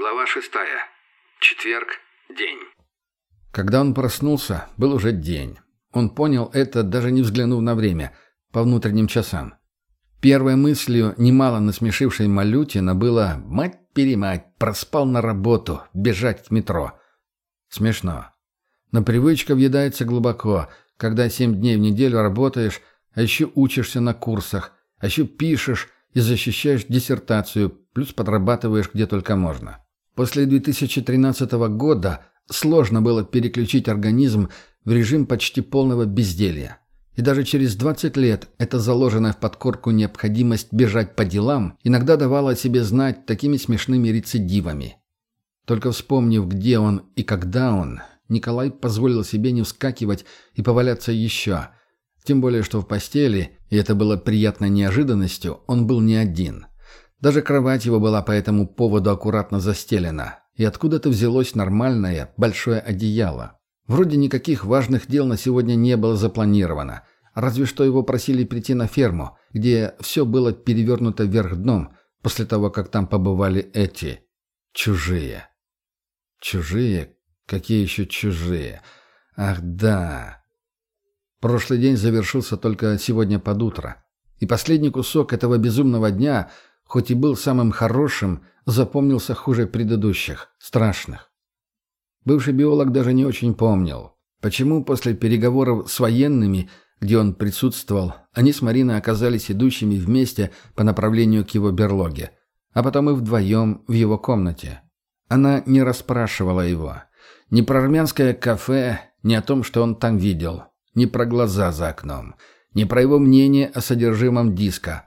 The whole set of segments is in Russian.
Глава шестая. Четверг. День. Когда он проснулся, был уже день. Он понял это, даже не взглянув на время, по внутренним часам. Первой мыслью, немало насмешившей Малютина, было «мать-перемать, проспал на работу, бежать к метро». Смешно. Но привычка въедается глубоко, когда семь дней в неделю работаешь, а еще учишься на курсах, а еще пишешь и защищаешь диссертацию, плюс подрабатываешь где только можно. После 2013 года сложно было переключить организм в режим почти полного безделья. И даже через 20 лет эта заложенная в подкорку необходимость бежать по делам иногда давала о себе знать такими смешными рецидивами. Только вспомнив, где он и когда он, Николай позволил себе не вскакивать и поваляться еще. Тем более, что в постели, и это было приятной неожиданностью, он был не один. Даже кровать его была по этому поводу аккуратно застелена, и откуда-то взялось нормальное большое одеяло. Вроде никаких важных дел на сегодня не было запланировано, разве что его просили прийти на ферму, где все было перевернуто вверх дном, после того, как там побывали эти чужие. Чужие? Какие еще чужие? Ах, да. Прошлый день завершился только сегодня под утро. И последний кусок этого безумного дня, хоть и был самым хорошим, запомнился хуже предыдущих, страшных. Бывший биолог даже не очень помнил, почему после переговоров с военными, где он присутствовал, они с Мариной оказались идущими вместе по направлению к его берлоге, а потом и вдвоем в его комнате. Она не расспрашивала его. Ни про армянское кафе, ни о том, что он там видел, ни про глаза за окном, ни про его мнение о содержимом диска.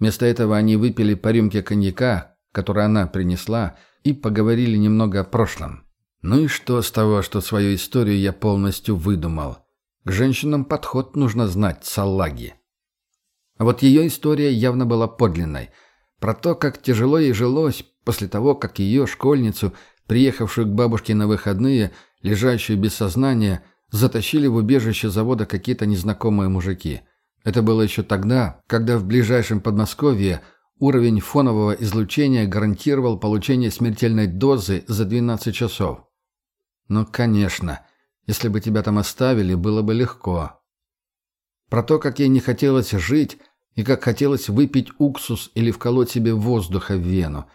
Вместо этого они выпили по рюмке коньяка, который она принесла, и поговорили немного о прошлом. Ну и что с того, что свою историю я полностью выдумал? К женщинам подход нужно знать, салаги. А вот ее история явно была подлинной. Про то, как тяжело ей жилось после того, как ее, школьницу, приехавшую к бабушке на выходные, лежащую без сознания, затащили в убежище завода какие-то незнакомые мужики. Это было еще тогда, когда в ближайшем Подмосковье уровень фонового излучения гарантировал получение смертельной дозы за 12 часов. Ну, конечно. Если бы тебя там оставили, было бы легко. Про то, как ей не хотелось жить, и как хотелось выпить уксус или вколоть себе воздуха в вену.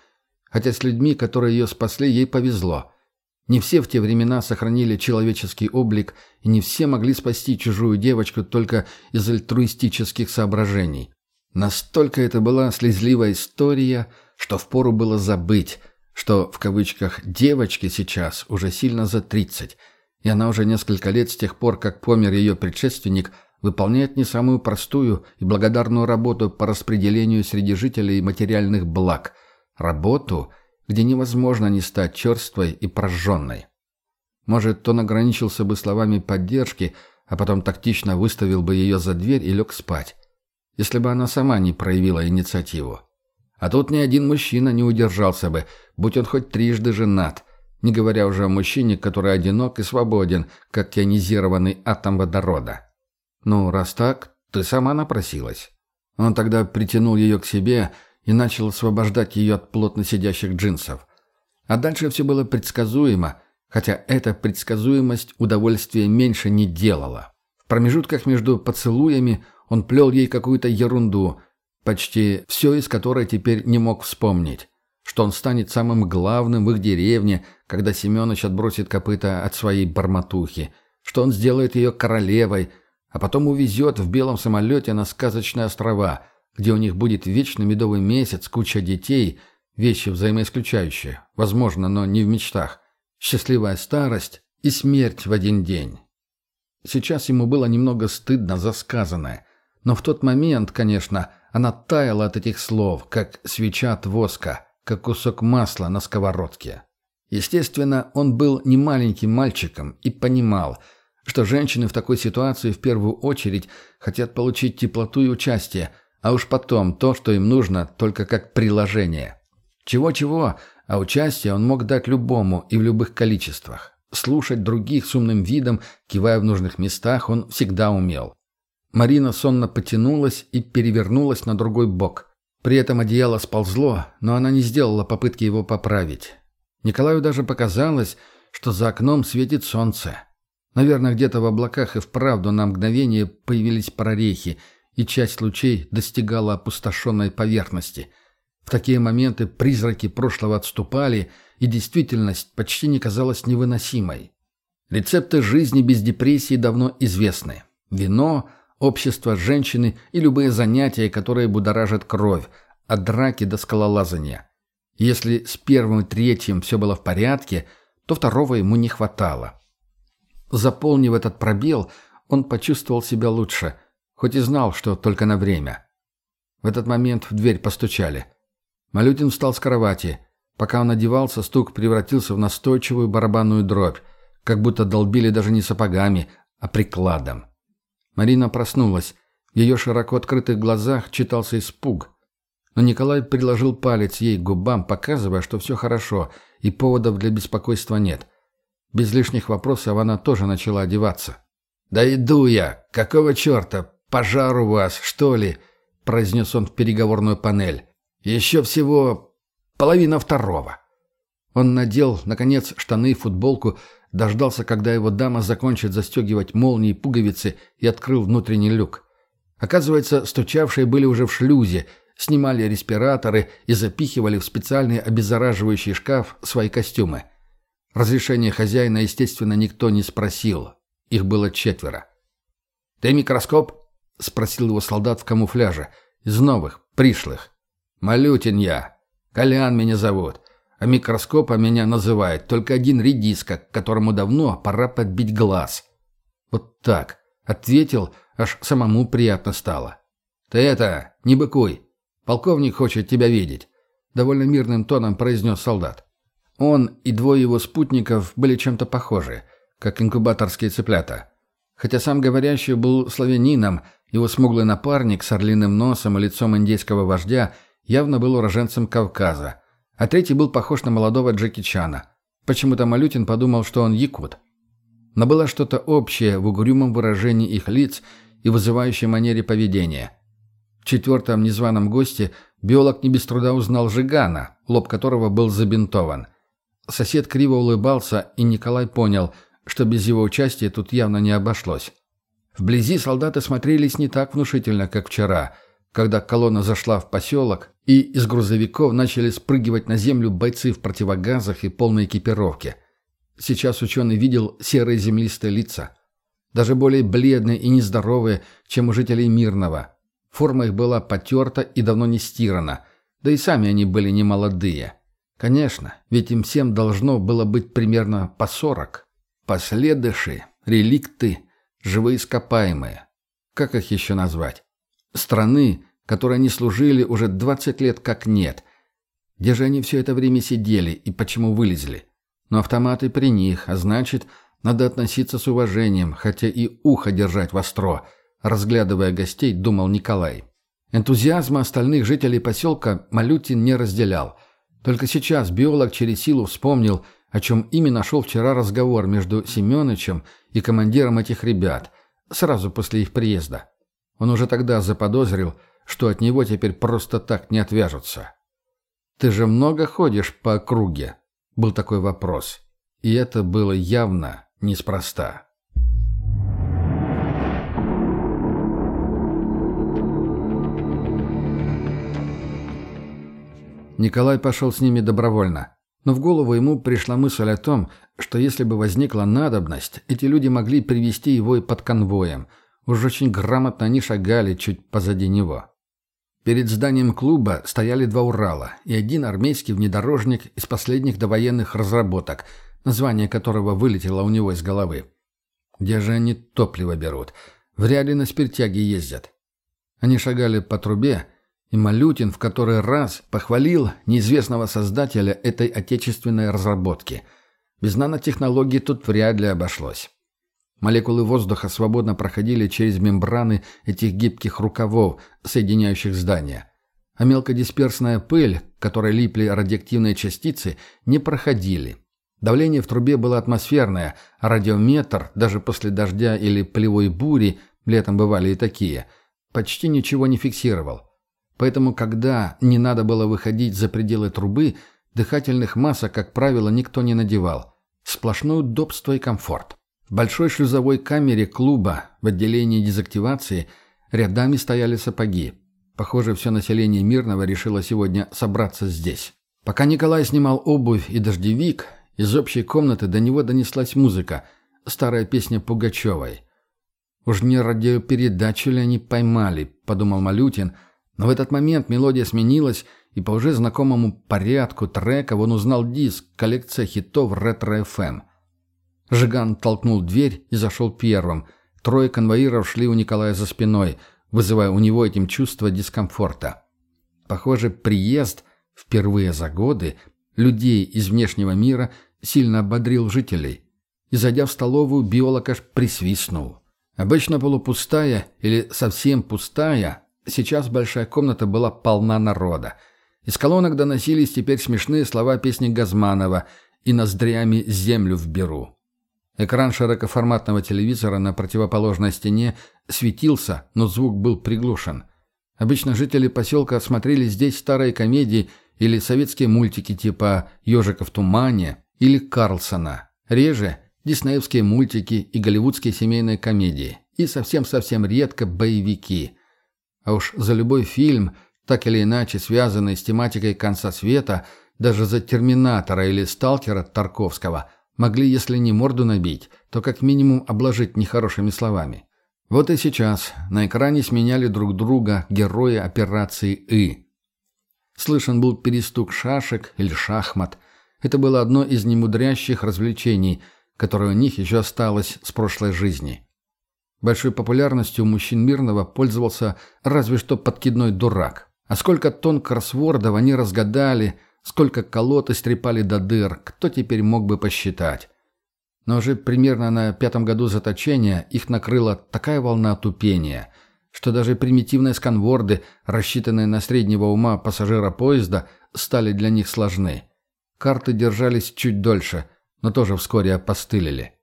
Хотя с людьми, которые ее спасли, ей повезло. Не все в те времена сохранили человеческий облик, и не все могли спасти чужую девочку только из альтруистических соображений. Настолько это была слезливая история, что впору было забыть – что в кавычках «девочке» сейчас уже сильно за 30, и она уже несколько лет с тех пор, как помер ее предшественник, выполняет не самую простую и благодарную работу по распределению среди жителей материальных благ. Работу, где невозможно не стать черствой и прожженной. Может, он ограничился бы словами поддержки, а потом тактично выставил бы ее за дверь и лег спать, если бы она сама не проявила инициативу. А тут ни один мужчина не удержался бы, будь он хоть трижды женат, не говоря уже о мужчине, который одинок и свободен, как ионизированный атом водорода. Ну, раз так, ты сама напросилась. Он тогда притянул ее к себе и начал освобождать ее от плотно сидящих джинсов. А дальше все было предсказуемо, хотя эта предсказуемость удовольствия меньше не делала. В промежутках между поцелуями он плел ей какую-то ерунду, почти все из которой теперь не мог вспомнить, что он станет самым главным в их деревне, когда Семенович отбросит копыта от своей барматухи, что он сделает ее королевой, а потом увезет в белом самолете на сказочные острова, где у них будет вечный медовый месяц, куча детей, вещи взаимоисключающие, возможно, но не в мечтах, счастливая старость и смерть в один день. Сейчас ему было немного стыдно за сказанное, но в тот момент, конечно, она таяла от этих слов, как свеча от воска, как кусок масла на сковородке. Естественно, он был не маленьким мальчиком и понимал, что женщины в такой ситуации в первую очередь хотят получить теплоту и участие, а уж потом то, что им нужно, только как приложение. Чего-чего, а участие он мог дать любому и в любых количествах. Слушать других с умным видом, кивая в нужных местах, он всегда умел. Марина сонно потянулась и перевернулась на другой бок. При этом одеяло сползло, но она не сделала попытки его поправить. Николаю даже показалось, что за окном светит солнце. Наверное, где-то в облаках и вправду на мгновение появились прорехи, и часть лучей достигала опустошенной поверхности. В такие моменты призраки прошлого отступали, и действительность почти не казалась невыносимой. Рецепты жизни без депрессии давно известны. Вино, общество женщины и любые занятия, которые будоражат кровь, от драки до скалолазания. Если с первым и третьим все было в порядке, то второго ему не хватало. Заполнив этот пробел, он почувствовал себя лучше, хоть и знал, что только на время. В этот момент в дверь постучали. Малютин встал с кровати. Пока он одевался, стук превратился в настойчивую барабанную дробь, как будто долбили даже не сапогами, а прикладом. Марина проснулась. В ее широко открытых глазах читался испуг. Но Николай приложил палец ей к губам, показывая, что все хорошо, и поводов для беспокойства нет. Без лишних вопросов она тоже начала одеваться. «Да иду я! Какого черта? Пожар у вас, что ли?» – произнес он в переговорную панель. «Еще всего половина второго». Он надел, наконец, штаны и футболку, Дождался, когда его дама закончит застегивать молнии и пуговицы, и открыл внутренний люк. Оказывается, стучавшие были уже в шлюзе, снимали респираторы и запихивали в специальный обеззараживающий шкаф свои костюмы. Разрешение хозяина, естественно, никто не спросил. Их было четверо. «Ты микроскоп?» — спросил его солдат в камуфляже. Из новых, пришлых. «Малютин я. Колян меня зовут а микроскопа меня называет только один редиска, которому давно пора подбить глаз. Вот так. Ответил, аж самому приятно стало. «Ты это, не быкуй. Полковник хочет тебя видеть», — довольно мирным тоном произнес солдат. Он и двое его спутников были чем-то похожи, как инкубаторские цыплята. Хотя сам говорящий был славянином, его смуглый напарник с орлиным носом и лицом индейского вождя явно был уроженцем Кавказа — а третий был похож на молодого Джеки Чана. Почему-то Малютин подумал, что он якут. Но было что-то общее в угрюмом выражении их лиц и вызывающей манере поведения. В четвертом незваном госте биолог не без труда узнал Жигана, лоб которого был забинтован. Сосед криво улыбался, и Николай понял, что без его участия тут явно не обошлось. Вблизи солдаты смотрелись не так внушительно, как вчера, когда колонна зашла в поселок, и из грузовиков начали спрыгивать на землю бойцы в противогазах и полной экипировке. Сейчас ученый видел серые землистые лица, даже более бледные и нездоровые, чем у жителей Мирного. Форма их была потерта и давно не стирана, да и сами они были не молодые. Конечно, ведь им всем должно было быть примерно по сорок. Последыши, реликты, живые ископаемые. Как их еще назвать? Страны, которые они служили уже 20 лет как нет. Где же они все это время сидели и почему вылезли? Но автоматы при них, а значит, надо относиться с уважением, хотя и ухо держать востро, разглядывая гостей, думал Николай. Энтузиазма остальных жителей поселка Малютин не разделял. Только сейчас биолог через силу вспомнил, о чем именно шел вчера разговор между Семеновичем и командиром этих ребят, сразу после их приезда. Он уже тогда заподозрил, что от него теперь просто так не отвяжутся. «Ты же много ходишь по округе?» — был такой вопрос. И это было явно неспроста. Николай пошел с ними добровольно. Но в голову ему пришла мысль о том, что если бы возникла надобность, эти люди могли привести его и под конвоем. Уж очень грамотно они шагали чуть позади него. Перед зданием клуба стояли два Урала и один армейский внедорожник из последних довоенных разработок, название которого вылетело у него из головы. Где же они топливо берут? Вряд ли на спиртяге ездят. Они шагали по трубе, и Малютин в который раз похвалил неизвестного создателя этой отечественной разработки. Без нанотехнологий тут вряд ли обошлось. Молекулы воздуха свободно проходили через мембраны этих гибких рукавов, соединяющих здания. А мелкодисперсная пыль, к которой липли радиоактивные частицы, не проходили. Давление в трубе было атмосферное, а радиометр, даже после дождя или плевой бури, летом бывали и такие, почти ничего не фиксировал. Поэтому, когда не надо было выходить за пределы трубы, Дыхательных масок, как правило, никто не надевал. Сплошное удобство и комфорт. В большой шлюзовой камере клуба в отделении дезактивации рядами стояли сапоги. Похоже, все население Мирного решило сегодня собраться здесь. Пока Николай снимал обувь и дождевик, из общей комнаты до него донеслась музыка, старая песня Пугачевой. «Уж не радиопередачу ли они поймали?» – подумал Малютин. Но в этот момент мелодия сменилась, и по уже знакомому порядку трека он узнал диск «Коллекция хитов ретро-ФМ». Жиган толкнул дверь и зашел первым. Трое конвоиров шли у Николая за спиной, вызывая у него этим чувство дискомфорта. Похоже, приезд, впервые за годы, людей из внешнего мира сильно ободрил жителей. И, зайдя в столовую, биолог аж присвистнул. Обычно полупустая или совсем пустая, сейчас большая комната была полна народа. Из колонок доносились теперь смешные слова песни Газманова «И ноздрями землю вберу». Экран широкоформатного телевизора на противоположной стене светился, но звук был приглушен. Обычно жители поселка смотрели здесь старые комедии или советские мультики типа «Ежика в тумане» или «Карлсона». Реже диснеевские мультики и голливудские семейные комедии, и совсем-совсем редко боевики. А уж за любой фильм, так или иначе связанный с тематикой конца света, даже за «Терминатора» или «Сталкера» Тарковского, могли, если не морду набить, то как минимум обложить нехорошими словами. Вот и сейчас на экране сменяли друг друга герои операции «И». Слышен был перестук шашек или шахмат. Это было одно из немудрящих развлечений – которое у них еще осталось с прошлой жизни. Большой популярностью у мужчин Мирного пользовался разве что подкидной дурак. А сколько тонн кроссвордов они разгадали, сколько колод истрепали до дыр, кто теперь мог бы посчитать? Но уже примерно на пятом году заточения их накрыла такая волна тупения, что даже примитивные сканворды, рассчитанные на среднего ума пассажира поезда, стали для них сложны. Карты держались чуть дольше – но тоже вскоре опостылили.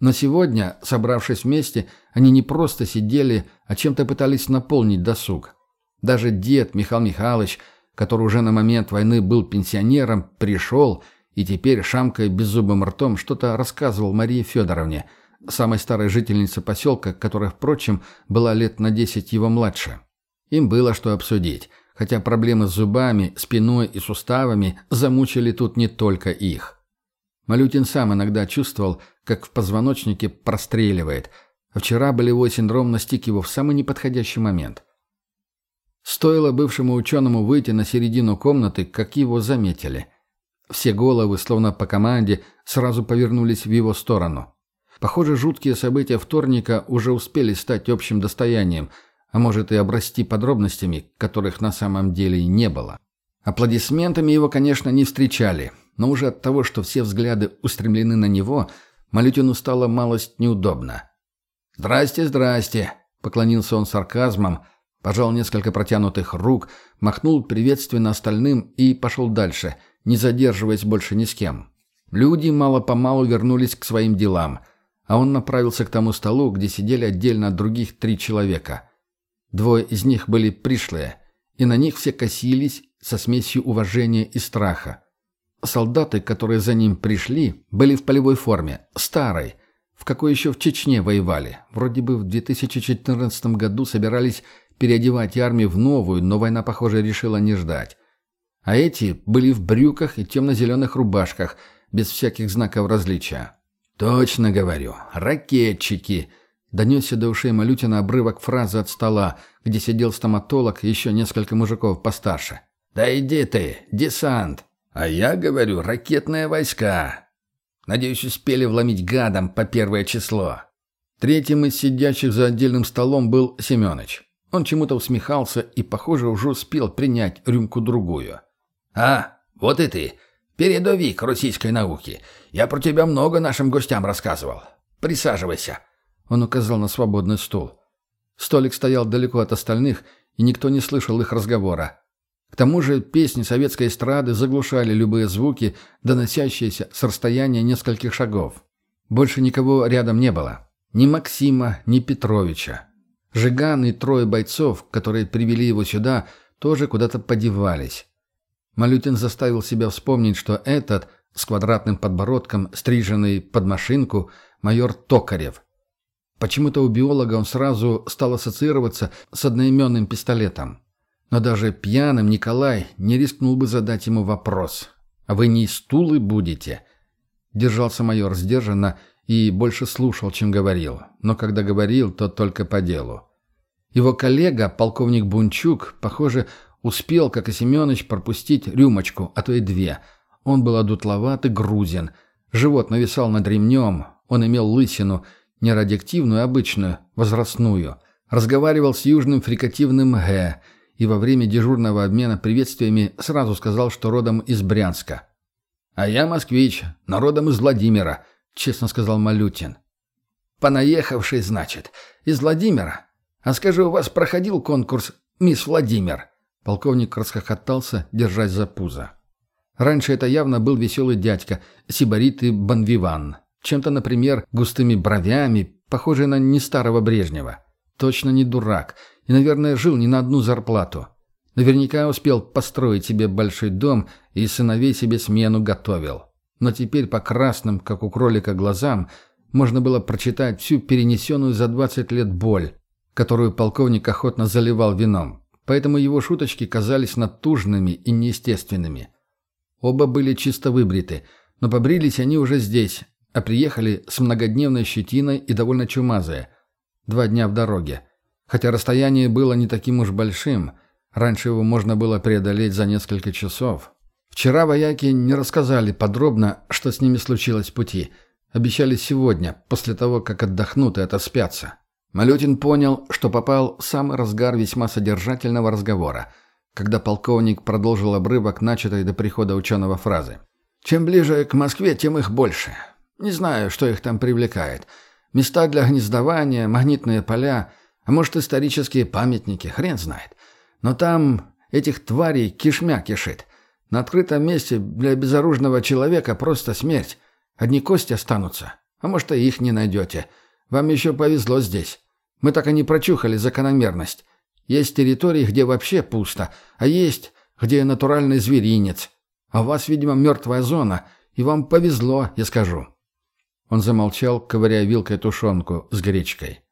Но сегодня, собравшись вместе, они не просто сидели, а чем-то пытались наполнить досуг. Даже дед Михаил Михайлович, который уже на момент войны был пенсионером, пришел и теперь, шамкая беззубым ртом, что-то рассказывал Марии Федоровне, самой старой жительнице поселка, которая, впрочем, была лет на десять его младше. Им было что обсудить, хотя проблемы с зубами, спиной и суставами замучили тут не только их. Малютин сам иногда чувствовал, как в позвоночнике простреливает, а вчера болевой синдром настиг его в самый неподходящий момент. Стоило бывшему ученому выйти на середину комнаты, как его заметили. Все головы, словно по команде, сразу повернулись в его сторону. Похоже, жуткие события вторника уже успели стать общим достоянием, а может и обрасти подробностями, которых на самом деле не было. Аплодисментами его, конечно, не встречали – но уже от того, что все взгляды устремлены на него, Малютину стало малость неудобно. «Здрасте, здрасте!» — поклонился он сарказмом, пожал несколько протянутых рук, махнул приветственно остальным и пошел дальше, не задерживаясь больше ни с кем. Люди мало-помалу вернулись к своим делам, а он направился к тому столу, где сидели отдельно от других три человека. Двое из них были пришлые, и на них все косились со смесью уважения и страха. Солдаты, которые за ним пришли, были в полевой форме, старой, в какой еще в Чечне воевали. Вроде бы в 2014 году собирались переодевать армию в новую, но война, похоже, решила не ждать. А эти были в брюках и темно-зеленых рубашках, без всяких знаков различия. «Точно говорю, ракетчики!» Донесся до ушей Малютина обрывок фразы от стола, где сидел стоматолог и еще несколько мужиков постарше. «Да иди ты, десант!» А я говорю, ракетные войска. Надеюсь, успели вломить гадом по первое число. Третьим из сидящих за отдельным столом был Семенович. Он чему-то усмехался и, похоже, уже успел принять рюмку-другую. «А, вот и ты, передовик российской науки. Я про тебя много нашим гостям рассказывал. Присаживайся». Он указал на свободный стул. Столик стоял далеко от остальных, и никто не слышал их разговора. К тому же песни советской эстрады заглушали любые звуки, доносящиеся с расстояния нескольких шагов. Больше никого рядом не было. Ни Максима, ни Петровича. Жиган и трое бойцов, которые привели его сюда, тоже куда-то подевались. Малютин заставил себя вспомнить, что этот, с квадратным подбородком, стриженный под машинку, майор Токарев. Почему-то у биолога он сразу стал ассоциироваться с одноименным пистолетом. Но даже пьяным Николай не рискнул бы задать ему вопрос. «А вы не из стулы будете?» Держался майор сдержанно и больше слушал, чем говорил. Но когда говорил, то только по делу. Его коллега, полковник Бунчук, похоже, успел, как и Семенович, пропустить рюмочку, а то и две. Он был одутловат и грузин. Живот нависал над ремнем, он имел лысину, не радиоактивную, а обычную, возрастную. Разговаривал с южным фрикативным «г», и во время дежурного обмена приветствиями сразу сказал, что родом из Брянска. «А я москвич, народом из Владимира», — честно сказал Малютин. «Понаехавший, значит, из Владимира. А скажи, у вас проходил конкурс «Мисс Владимир»?» Полковник расхохотался, держась за пузо. Раньше это явно был веселый дядька, сибарит и банвиван. Чем-то, например, густыми бровями, похожий на не старого Брежнева. Точно не дурак — и, наверное, жил не на одну зарплату. Наверняка успел построить себе большой дом и сыновей себе смену готовил. Но теперь по красным, как у кролика, глазам можно было прочитать всю перенесенную за 20 лет боль, которую полковник охотно заливал вином. Поэтому его шуточки казались натужными и неестественными. Оба были чисто выбриты, но побрились они уже здесь, а приехали с многодневной щетиной и довольно чумазые. Два дня в дороге. Хотя расстояние было не таким уж большим, раньше его можно было преодолеть за несколько часов. Вчера вояки не рассказали подробно, что с ними случилось в пути. Обещали сегодня, после того, как отдохнут и отоспятся. Малютин понял, что попал в самый разгар весьма содержательного разговора, когда полковник продолжил обрывок начатой до прихода ученого фразы. «Чем ближе к Москве, тем их больше. Не знаю, что их там привлекает. Места для гнездования, магнитные поля — а может, исторические памятники, хрен знает. Но там этих тварей кишмя кишит. На открытом месте для безоружного человека просто смерть. Одни кости останутся. А может, и их не найдете. Вам еще повезло здесь. Мы так и не прочухали закономерность. Есть территории, где вообще пусто, а есть, где натуральный зверинец. А у вас, видимо, мертвая зона, и вам повезло, я скажу». Он замолчал, ковыряя вилкой тушенку с гречкой.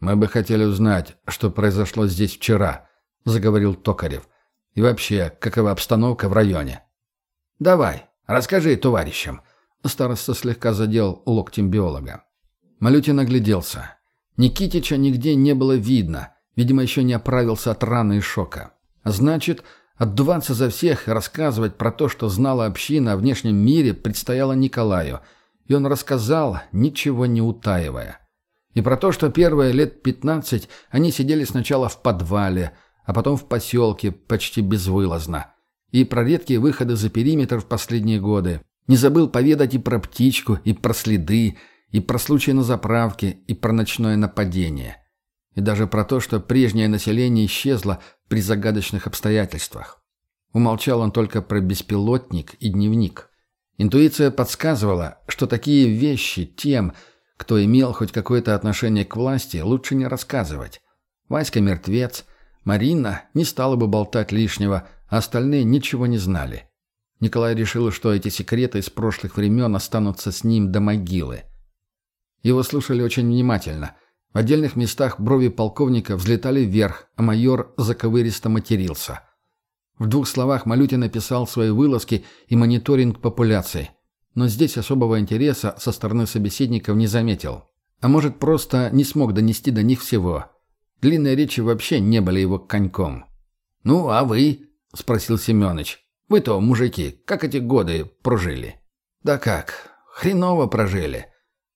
«Мы бы хотели узнать, что произошло здесь вчера», — заговорил Токарев. «И вообще, какова обстановка в районе?» «Давай, расскажи товарищам», — староста слегка задел локтем биолога. Малютин огляделся. Никитича нигде не было видно, видимо, еще не оправился от раны и шока. Значит, отдуваться за всех и рассказывать про то, что знала община о внешнем мире, предстояло Николаю, и он рассказал, ничего не утаивая. И про то, что первые лет пятнадцать они сидели сначала в подвале, а потом в поселке почти безвылазно. И про редкие выходы за периметр в последние годы. Не забыл поведать и про птичку, и про следы, и про случай на заправке, и про ночное нападение. И даже про то, что прежнее население исчезло при загадочных обстоятельствах. Умолчал он только про беспилотник и дневник. Интуиция подсказывала, что такие вещи тем, кто имел хоть какое-то отношение к власти, лучше не рассказывать. Васька мертвец, Марина не стала бы болтать лишнего, а остальные ничего не знали. Николай решил, что эти секреты из прошлых времен останутся с ним до могилы. Его слушали очень внимательно. В отдельных местах брови полковника взлетали вверх, а майор заковыристо матерился. В двух словах Малютин написал свои вылазки и мониторинг популяции но здесь особого интереса со стороны собеседников не заметил. А может, просто не смог донести до них всего. Длинные речи вообще не были его коньком. «Ну, а вы?» – спросил Семёныч. «Вы-то, мужики, как эти годы прожили?» «Да как, хреново прожили.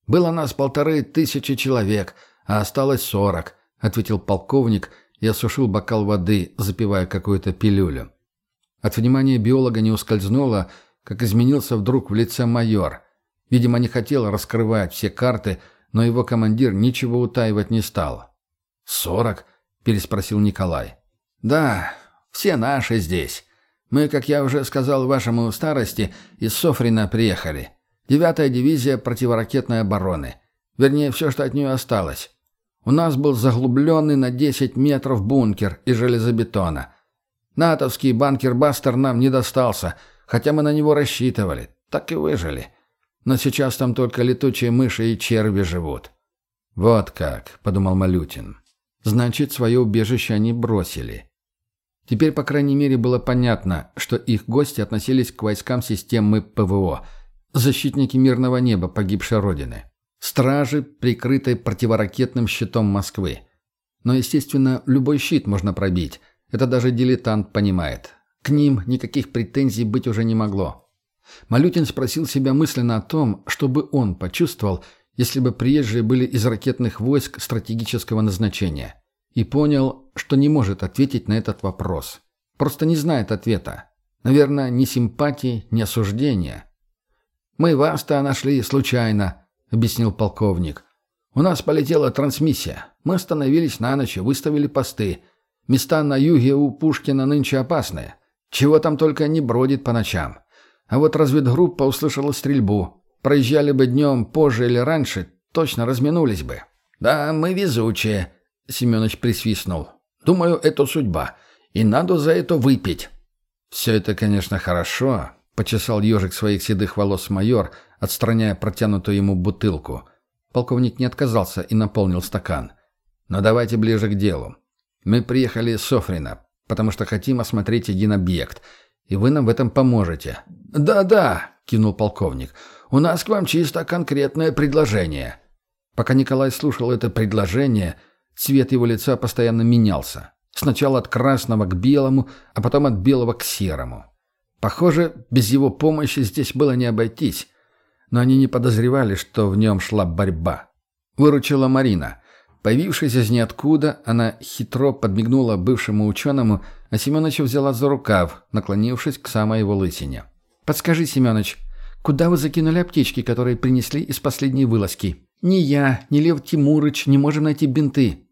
Было нас полторы тысячи человек, а осталось сорок», – ответил полковник и осушил бокал воды, запивая какую-то пилюлю. От внимания биолога не ускользнуло, как изменился вдруг в лице майор. Видимо, не хотел раскрывать все карты, но его командир ничего утаивать не стал. «Сорок?» – переспросил Николай. «Да, все наши здесь. Мы, как я уже сказал вашему старости, из Софрина приехали. Девятая дивизия противоракетной обороны. Вернее, все, что от нее осталось. У нас был заглубленный на 10 метров бункер из железобетона. Натовский банкер-бастер нам не достался, хотя мы на него рассчитывали. Так и выжили. Но сейчас там только летучие мыши и черви живут». «Вот как», — подумал Малютин. «Значит, свое убежище они бросили». Теперь, по крайней мере, было понятно, что их гости относились к войскам системы ПВО, защитники мирного неба погибшей Родины, стражи, прикрытой противоракетным щитом Москвы. Но, естественно, любой щит можно пробить, это даже дилетант понимает. К ним никаких претензий быть уже не могло. Малютин спросил себя мысленно о том, что бы он почувствовал, если бы приезжие были из ракетных войск стратегического назначения. И понял, что не может ответить на этот вопрос. Просто не знает ответа. Наверное, ни симпатии, ни осуждения. «Мы вас-то нашли случайно», — объяснил полковник. «У нас полетела трансмиссия. Мы остановились на ночь выставили посты. Места на юге у Пушкина нынче опасные. Чего там только не бродит по ночам. А вот разведгруппа услышала стрельбу. Проезжали бы днем позже или раньше, точно разминулись бы». «Да, мы везучие», — Семенович присвистнул. «Думаю, это судьба. И надо за это выпить». «Все это, конечно, хорошо», — почесал ежик своих седых волос майор, отстраняя протянутую ему бутылку. Полковник не отказался и наполнил стакан. «Но давайте ближе к делу. Мы приехали с Софрина, потому что хотим осмотреть один объект, и вы нам в этом поможете». «Да-да», — кивнул полковник, — «у нас к вам чисто конкретное предложение». Пока Николай слушал это предложение, — Цвет его лица постоянно менялся. Сначала от красного к белому, а потом от белого к серому. Похоже, без его помощи здесь было не обойтись. Но они не подозревали, что в нем шла борьба. Выручила Марина. Появившись из ниоткуда, она хитро подмигнула бывшему ученому, а Семеновича взяла за рукав, наклонившись к самой его лысине. «Подскажи, Семенович, куда вы закинули аптечки, которые принесли из последней вылазки?» «Ни я, ни Лев Тимурыч не можем найти бинты».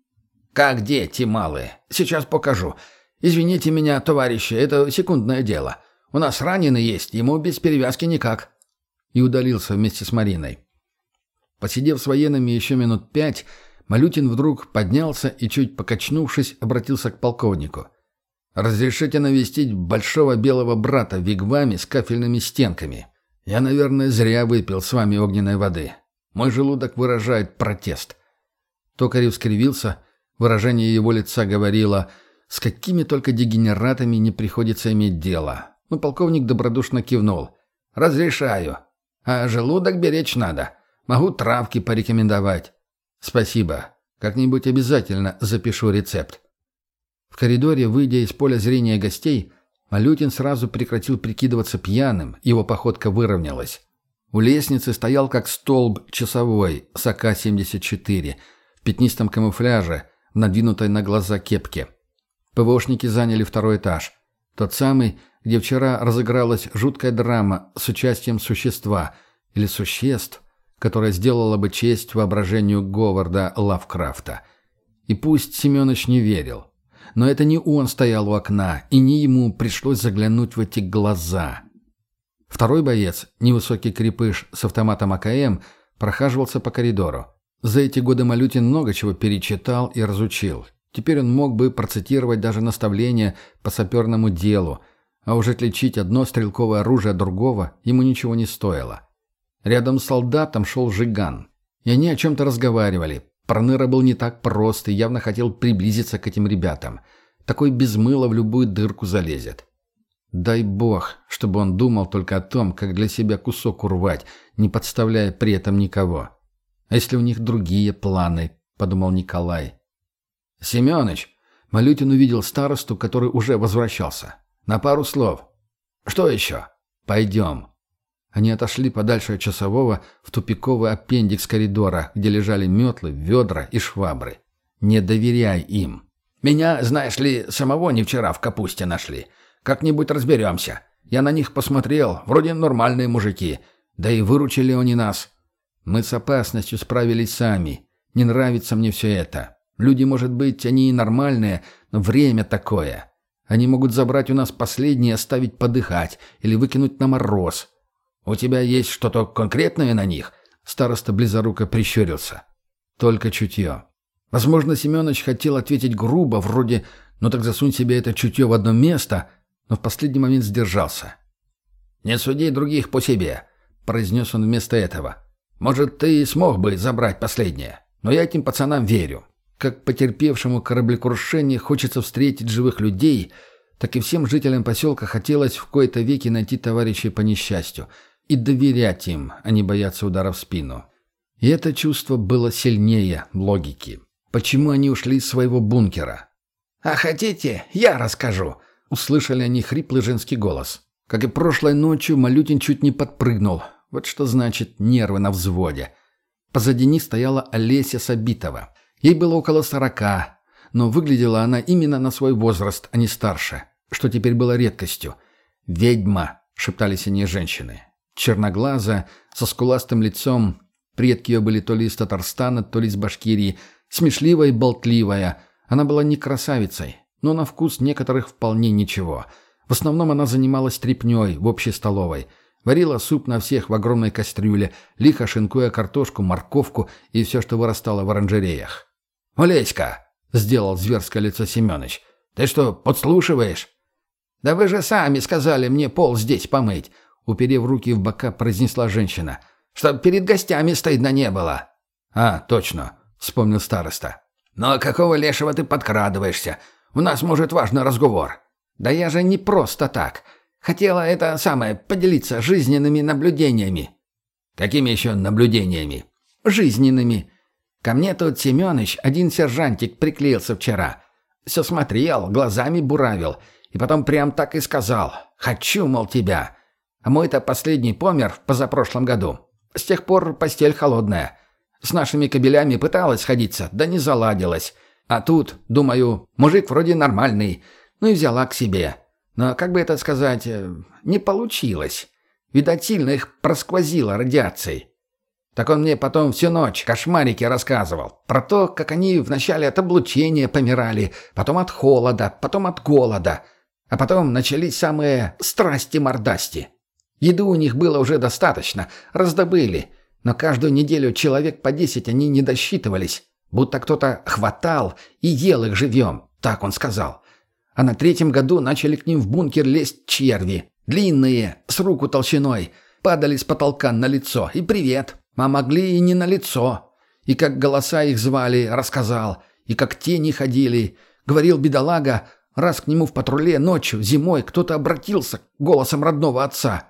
«Как дети малые. Сейчас покажу. Извините меня, товарищи, это секундное дело. У нас раненый есть, ему без перевязки никак». И удалился вместе с Мариной. Посидев с военными еще минут пять, Малютин вдруг поднялся и, чуть покачнувшись, обратился к полковнику. «Разрешите навестить большого белого брата в вигваме с кафельными стенками. Я, наверное, зря выпил с вами огненной воды. Мой желудок выражает протест. Токарев скривился, выражение его лица говорило, с какими только дегенератами не приходится иметь дело. Но полковник добродушно кивнул. «Разрешаю. А желудок беречь надо. Могу травки порекомендовать». «Спасибо. Как-нибудь обязательно запишу рецепт». В коридоре, выйдя из поля зрения гостей, Малютин сразу прекратил прикидываться пьяным, его походка выровнялась. У лестницы стоял как столб часовой с АК-74 в пятнистом камуфляже, надвинутой на глаза кепке. ПВОшники заняли второй этаж. Тот самый, где вчера разыгралась жуткая драма с участием существа или существ, которое сделало бы честь воображению Говарда Лавкрафта. И пусть Семенович не верил, но это не он стоял у окна, и не ему пришлось заглянуть в эти глаза – Второй боец, невысокий крепыш с автоматом АКМ, прохаживался по коридору. За эти годы Малютин много чего перечитал и разучил. Теперь он мог бы процитировать даже наставления по саперному делу, а уже отличить одно стрелковое оружие от другого ему ничего не стоило. Рядом с солдатом шел Жиган. И они о чем-то разговаривали. Проныра был не так прост и явно хотел приблизиться к этим ребятам. Такой без мыла в любую дырку залезет. Дай бог, чтобы он думал только о том, как для себя кусок урвать, не подставляя при этом никого. А если у них другие планы, подумал Николай. Семёныч, Малютин увидел старосту, который уже возвращался. На пару слов. Что еще? Пойдем. Они отошли подальше от часового в тупиковый аппендикс коридора, где лежали метлы, ведра и швабры. Не доверяй им. Меня, знаешь ли, самого не вчера в капусте нашли. Как-нибудь разберемся. Я на них посмотрел, вроде нормальные мужики. Да и выручили они нас. Мы с опасностью справились сами. Не нравится мне все это. Люди, может быть, они и нормальные, но время такое. Они могут забрать у нас последнее оставить подыхать или выкинуть на мороз. У тебя есть что-то конкретное на них?» Староста близоруко прищурился. «Только чутье». Возможно, Семенович хотел ответить грубо, вроде Ну так засунь себе это чутье в одно место, но в последний момент сдержался. «Не суди других по себе», — произнес он вместо этого. «Может, ты и смог бы забрать последнее, но я этим пацанам верю. Как потерпевшему кораблекрушение хочется встретить живых людей, так и всем жителям поселка хотелось в кои-то веки найти товарищей по несчастью и доверять им, а не бояться удара в спину. И это чувство было сильнее логики. Почему они ушли из своего бункера? «А хотите, я расскажу», — услышали они хриплый женский голос. Как и прошлой ночью, Малютин чуть не подпрыгнул. Вот что значит нервы на взводе. Позади них стояла Олеся Сабитова. Ей было около сорока, но выглядела она именно на свой возраст, а не старше, что теперь было редкостью. «Ведьма», — шептались они женщины. Черноглаза, со скуластым лицом. Предки ее были то ли из Татарстана, то ли из Башкирии. Смешливая и болтливая. Она была не красавицей, но на вкус некоторых вполне ничего — в основном она занималась трепней в общей столовой. Варила суп на всех в огромной кастрюле, лихо шинкуя картошку, морковку и все, что вырастало в оранжереях. «Олеська!» — сделал зверское лицо Семенович. «Ты что, подслушиваешь?» «Да вы же сами сказали мне пол здесь помыть!» Уперев руки в бока, произнесла женщина. «Чтоб перед гостями стыдно не было!» «А, точно!» — вспомнил староста. «Но какого лешего ты подкрадываешься? У нас, может, важный разговор!» «Да я же не просто так. Хотела это самое, поделиться жизненными наблюдениями». «Какими еще наблюдениями?» «Жизненными. Ко мне тут Семёныч, один сержантик, приклеился вчера. Все смотрел, глазами буравил. И потом прям так и сказал. «Хочу, мол, тебя». А мой-то последний помер в позапрошлом году. С тех пор постель холодная. С нашими кабелями пыталась сходиться, да не заладилась. А тут, думаю, мужик вроде нормальный. Ну и взяла к себе. Но, как бы это сказать, э, не получилось. Видать, сильно их просквозило радиацией. Так он мне потом всю ночь кошмарики рассказывал. Про то, как они вначале от облучения помирали, потом от холода, потом от голода. А потом начались самые страсти-мордасти. Еду у них было уже достаточно, раздобыли. Но каждую неделю человек по десять они не досчитывались. Будто кто-то хватал и ел их живьем, так он сказал. А на третьем году начали к ним в бункер лезть черви. Длинные, с руку толщиной. Падали с потолка на лицо. И привет. А могли и не на лицо. И как голоса их звали, рассказал. И как тени ходили. Говорил бедолага, раз к нему в патруле ночью, зимой, кто-то обратился голосом родного отца.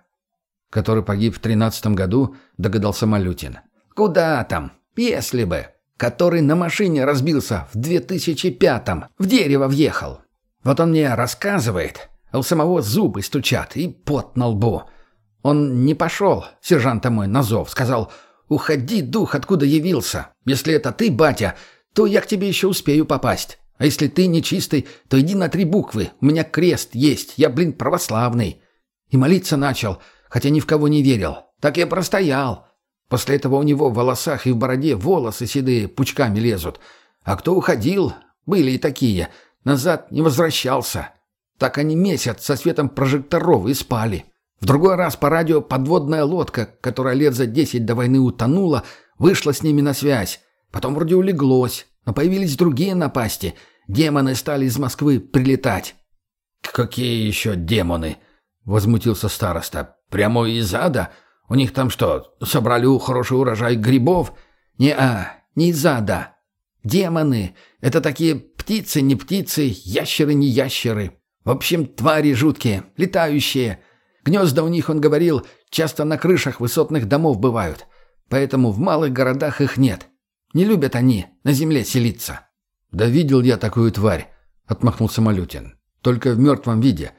Который погиб в тринадцатом году, догадался Малютин. Куда там? Если бы. Который на машине разбился в 2005-м. В дерево въехал. Вот он мне рассказывает, а у самого зубы стучат и пот на лбу. Он не пошел, сержант мой, на зов, сказал, «Уходи, дух, откуда явился. Если это ты, батя, то я к тебе еще успею попасть. А если ты нечистый, то иди на три буквы. У меня крест есть, я, блин, православный». И молиться начал, хотя ни в кого не верил. Так я простоял. После этого у него в волосах и в бороде волосы седые пучками лезут. А кто уходил, были и такие – Назад не возвращался. Так они месяц со светом прожекторов и спали. В другой раз по радио подводная лодка, которая лет за десять до войны утонула, вышла с ними на связь. Потом вроде улеглось, но появились другие напасти. Демоны стали из Москвы прилетать. «Какие еще демоны?» — возмутился староста. «Прямо из ада? У них там что, собрали хороший урожай грибов?» «Не-а, не из ада. Демоны — это такие птицы не птицы, ящеры не ящеры. В общем, твари жуткие, летающие. Гнезда у них, он говорил, часто на крышах высотных домов бывают. Поэтому в малых городах их нет. Не любят они на земле селиться. «Да видел я такую тварь», — отмахнулся Малютин. «Только в мертвом виде.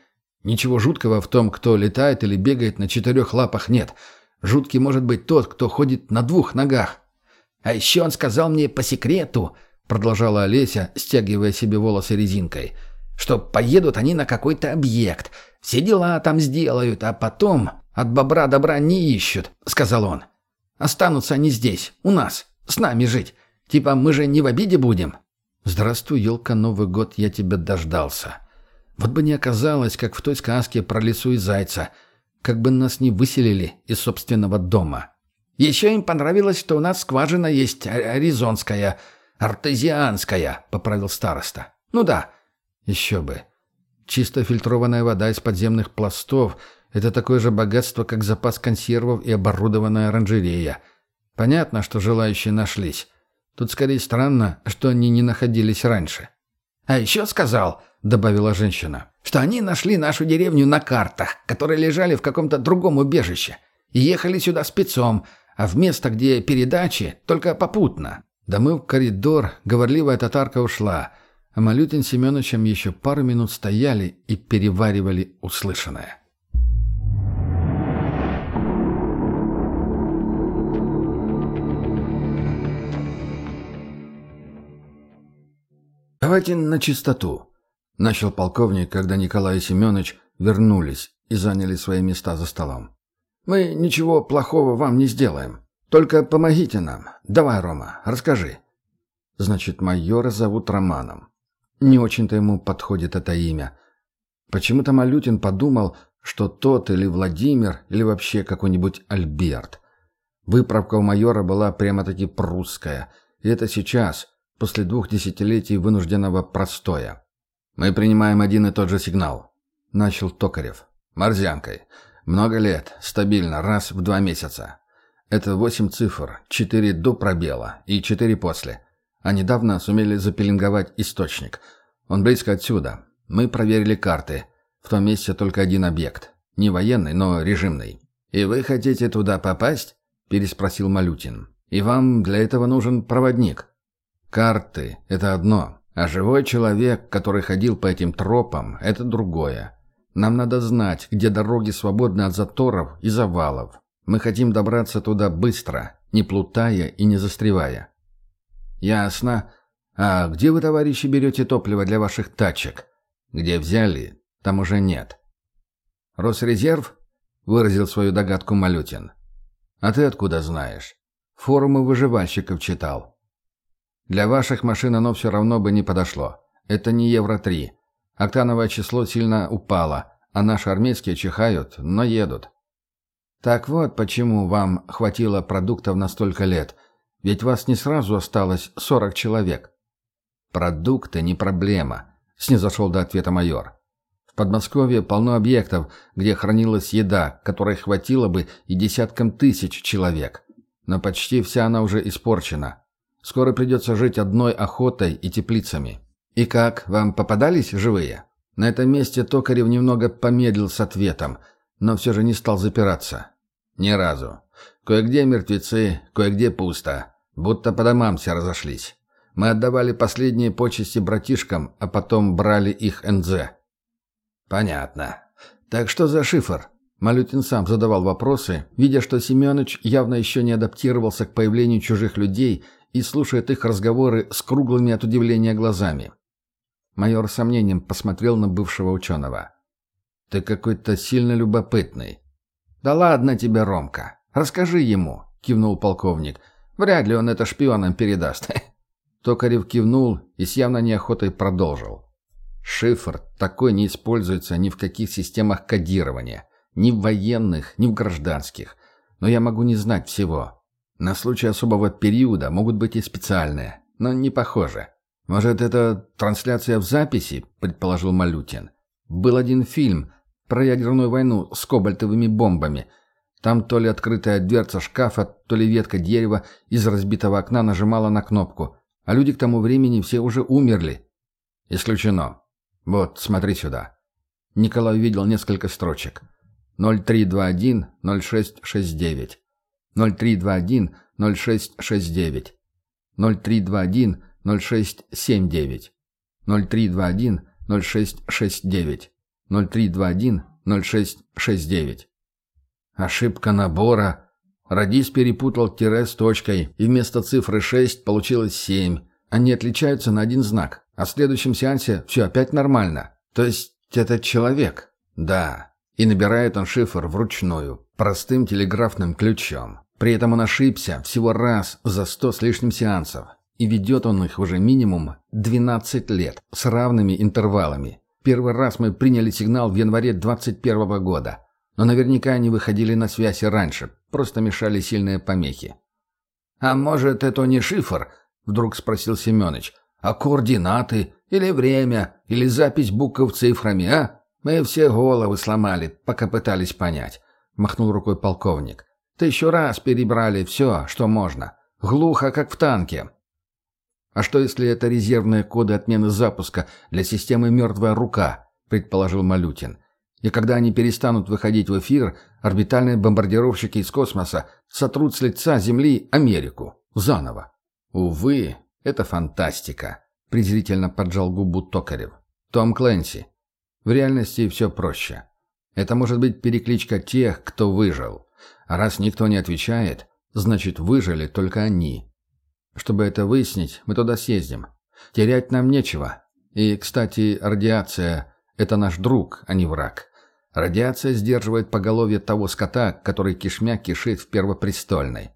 Ничего жуткого в том, кто летает или бегает на четырех лапах, нет. Жуткий может быть тот, кто ходит на двух ногах. А еще он сказал мне по секрету, продолжала Олеся, стягивая себе волосы резинкой, что поедут они на какой-то объект, все дела там сделают, а потом от бобра добра не ищут, сказал он. Останутся они здесь, у нас, с нами жить. Типа мы же не в обиде будем. Здравствуй, елка, Новый год, я тебя дождался. Вот бы не оказалось, как в той сказке про лису и зайца, как бы нас не выселили из собственного дома. Еще им понравилось, что у нас скважина есть аризонская, артезианская, поправил староста. Ну да. Еще бы. Чисто фильтрованная вода из подземных пластов – это такое же богатство, как запас консервов и оборудованная оранжерея. Понятно, что желающие нашлись. Тут скорее странно, что они не находились раньше. «А еще сказал», — добавила женщина, «что они нашли нашу деревню на картах, которые лежали в каком-то другом убежище, и ехали сюда спецом, а в место, где передачи, только попутно». Да мы в коридор, говорливая татарка ушла, а Малютин с Семеновичем еще пару минут стояли и переваривали услышанное. «Давайте на чистоту», — начал полковник, когда Николай и Семенович вернулись и заняли свои места за столом. «Мы ничего плохого вам не сделаем. Только помогите нам. Давай, Рома, расскажи». Значит, майора зовут Романом. Не очень-то ему подходит это имя. Почему-то Малютин подумал, что тот или Владимир, или вообще какой-нибудь Альберт. Выправка у майора была прямо-таки прусская. И это сейчас, после двух десятилетий вынужденного простоя. «Мы принимаем один и тот же сигнал», — начал Токарев. «Морзянкой. Много лет, стабильно, раз в два месяца. Это восемь цифр, четыре до пробела и четыре после. А недавно сумели запеленговать источник. Он близко отсюда. Мы проверили карты. В том месте только один объект. Не военный, но режимный. «И вы хотите туда попасть?» – переспросил Малютин. «И вам для этого нужен проводник?» Карты — это одно, а живой человек, который ходил по этим тропам, — это другое. Нам надо знать, где дороги свободны от заторов и завалов. Мы хотим добраться туда быстро, не плутая и не застревая. Ясно. А где вы, товарищи, берете топливо для ваших тачек? Где взяли, там уже нет. Росрезерв? Выразил свою догадку Малютин. А ты откуда знаешь? Форумы выживальщиков читал. Для ваших машин оно все равно бы не подошло. Это не Евро-3. Октановое число сильно упало, а наши армейские чихают, но едут. Так вот, почему вам хватило продуктов на столько лет. Ведь вас не сразу осталось 40 человек. Продукты не проблема, снизошел до ответа майор. В Подмосковье полно объектов, где хранилась еда, которой хватило бы и десяткам тысяч человек. Но почти вся она уже испорчена. Скоро придется жить одной охотой и теплицами. И как, вам попадались живые? На этом месте Токарев немного помедлил с ответом, но все же не стал запираться. Ни разу. Кое-где мертвецы, кое-где пусто. Будто по домам все разошлись. Мы отдавали последние почести братишкам, а потом брали их НЗ. Понятно. Так что за шифр? Малютин сам задавал вопросы, видя, что Семенович явно еще не адаптировался к появлению чужих людей и слушает их разговоры с круглыми от удивления глазами. Майор с сомнением посмотрел на бывшего ученого. «Ты какой-то сильно любопытный». «Да ладно тебе, Ромка. Расскажи ему», — кивнул полковник. «Вряд ли он это шпионам передаст». Токарев кивнул и с явно неохотой продолжил. «Шифр такой не используется ни в каких системах кодирования, ни в военных, ни в гражданских. Но я могу не знать всего. На случай особого периода могут быть и специальные, но не похоже. Может, это трансляция в записи, предположил Малютин. Был один фильм про ядерную войну с кобальтовыми бомбами. Там то ли открытая дверца шкафа, то ли ветка дерева из разбитого окна нажимала на кнопку, а люди к тому времени все уже умерли. Исключено. Вот, смотри сюда. Николай увидел несколько строчек. 0321 0669. 0321 0669, 0321 0679, 0321 0669, 0321 0669. Ошибка набора. Радис перепутал тире с точкой, и вместо цифры 6 получилось 7. Они отличаются на один знак, а в следующем сеансе все опять нормально. То есть это человек? Да. И набирает он шифр вручную, простым телеграфным ключом. При этом он ошибся всего раз за сто с лишним сеансов. И ведет он их уже минимум 12 лет, с равными интервалами. Первый раз мы приняли сигнал в январе 21 года. Но наверняка они выходили на связь раньше, просто мешали сильные помехи. «А может, это не шифр?» — вдруг спросил Семенович. А координаты? Или время? Или запись букв цифрами, а? Мы все головы сломали, пока пытались понять. Махнул рукой полковник. Ты еще раз перебрали все, что можно. Глухо, как в танке. А что, если это резервные коды отмены запуска для системы «Мертвая рука», предположил Малютин. И когда они перестанут выходить в эфир, орбитальные бомбардировщики из космоса сотрут с лица Земли Америку. Заново. Увы, это фантастика, презрительно поджал губу Токарев. Том Клэнси. В реальности все проще. Это может быть перекличка тех, кто выжил. А раз никто не отвечает, значит выжили только они. Чтобы это выяснить, мы туда съездим. Терять нам нечего. И, кстати, радиация – это наш друг, а не враг. Радиация сдерживает поголовье того скота, который кишмя кишит в Первопрестольной.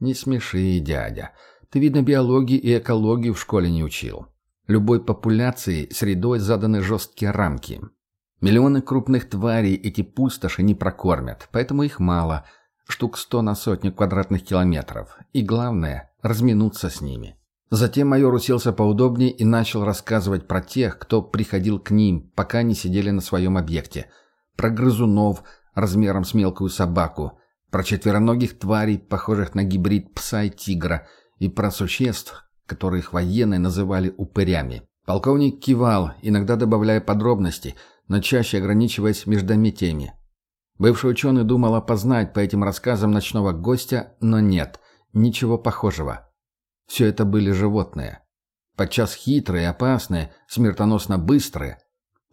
Не смеши, дядя. Ты, видно, биологии и экологии в школе не учил. Любой популяции средой заданы жесткие рамки. Миллионы крупных тварей эти пустоши не прокормят, поэтому их мало. Штук сто на сотню квадратных километров. И главное – разминуться с ними. Затем майор уселся поудобнее и начал рассказывать про тех, кто приходил к ним, пока они сидели на своем объекте – про грызунов размером с мелкую собаку, про четвероногих тварей, похожих на гибрид пса и тигра, и про существ, которых военные называли упырями. Полковник кивал, иногда добавляя подробности, но чаще ограничиваясь междометиями. Бывший ученый думал опознать по этим рассказам ночного гостя, но нет, ничего похожего. Все это были животные. Подчас хитрые, опасные, смертоносно быстрые,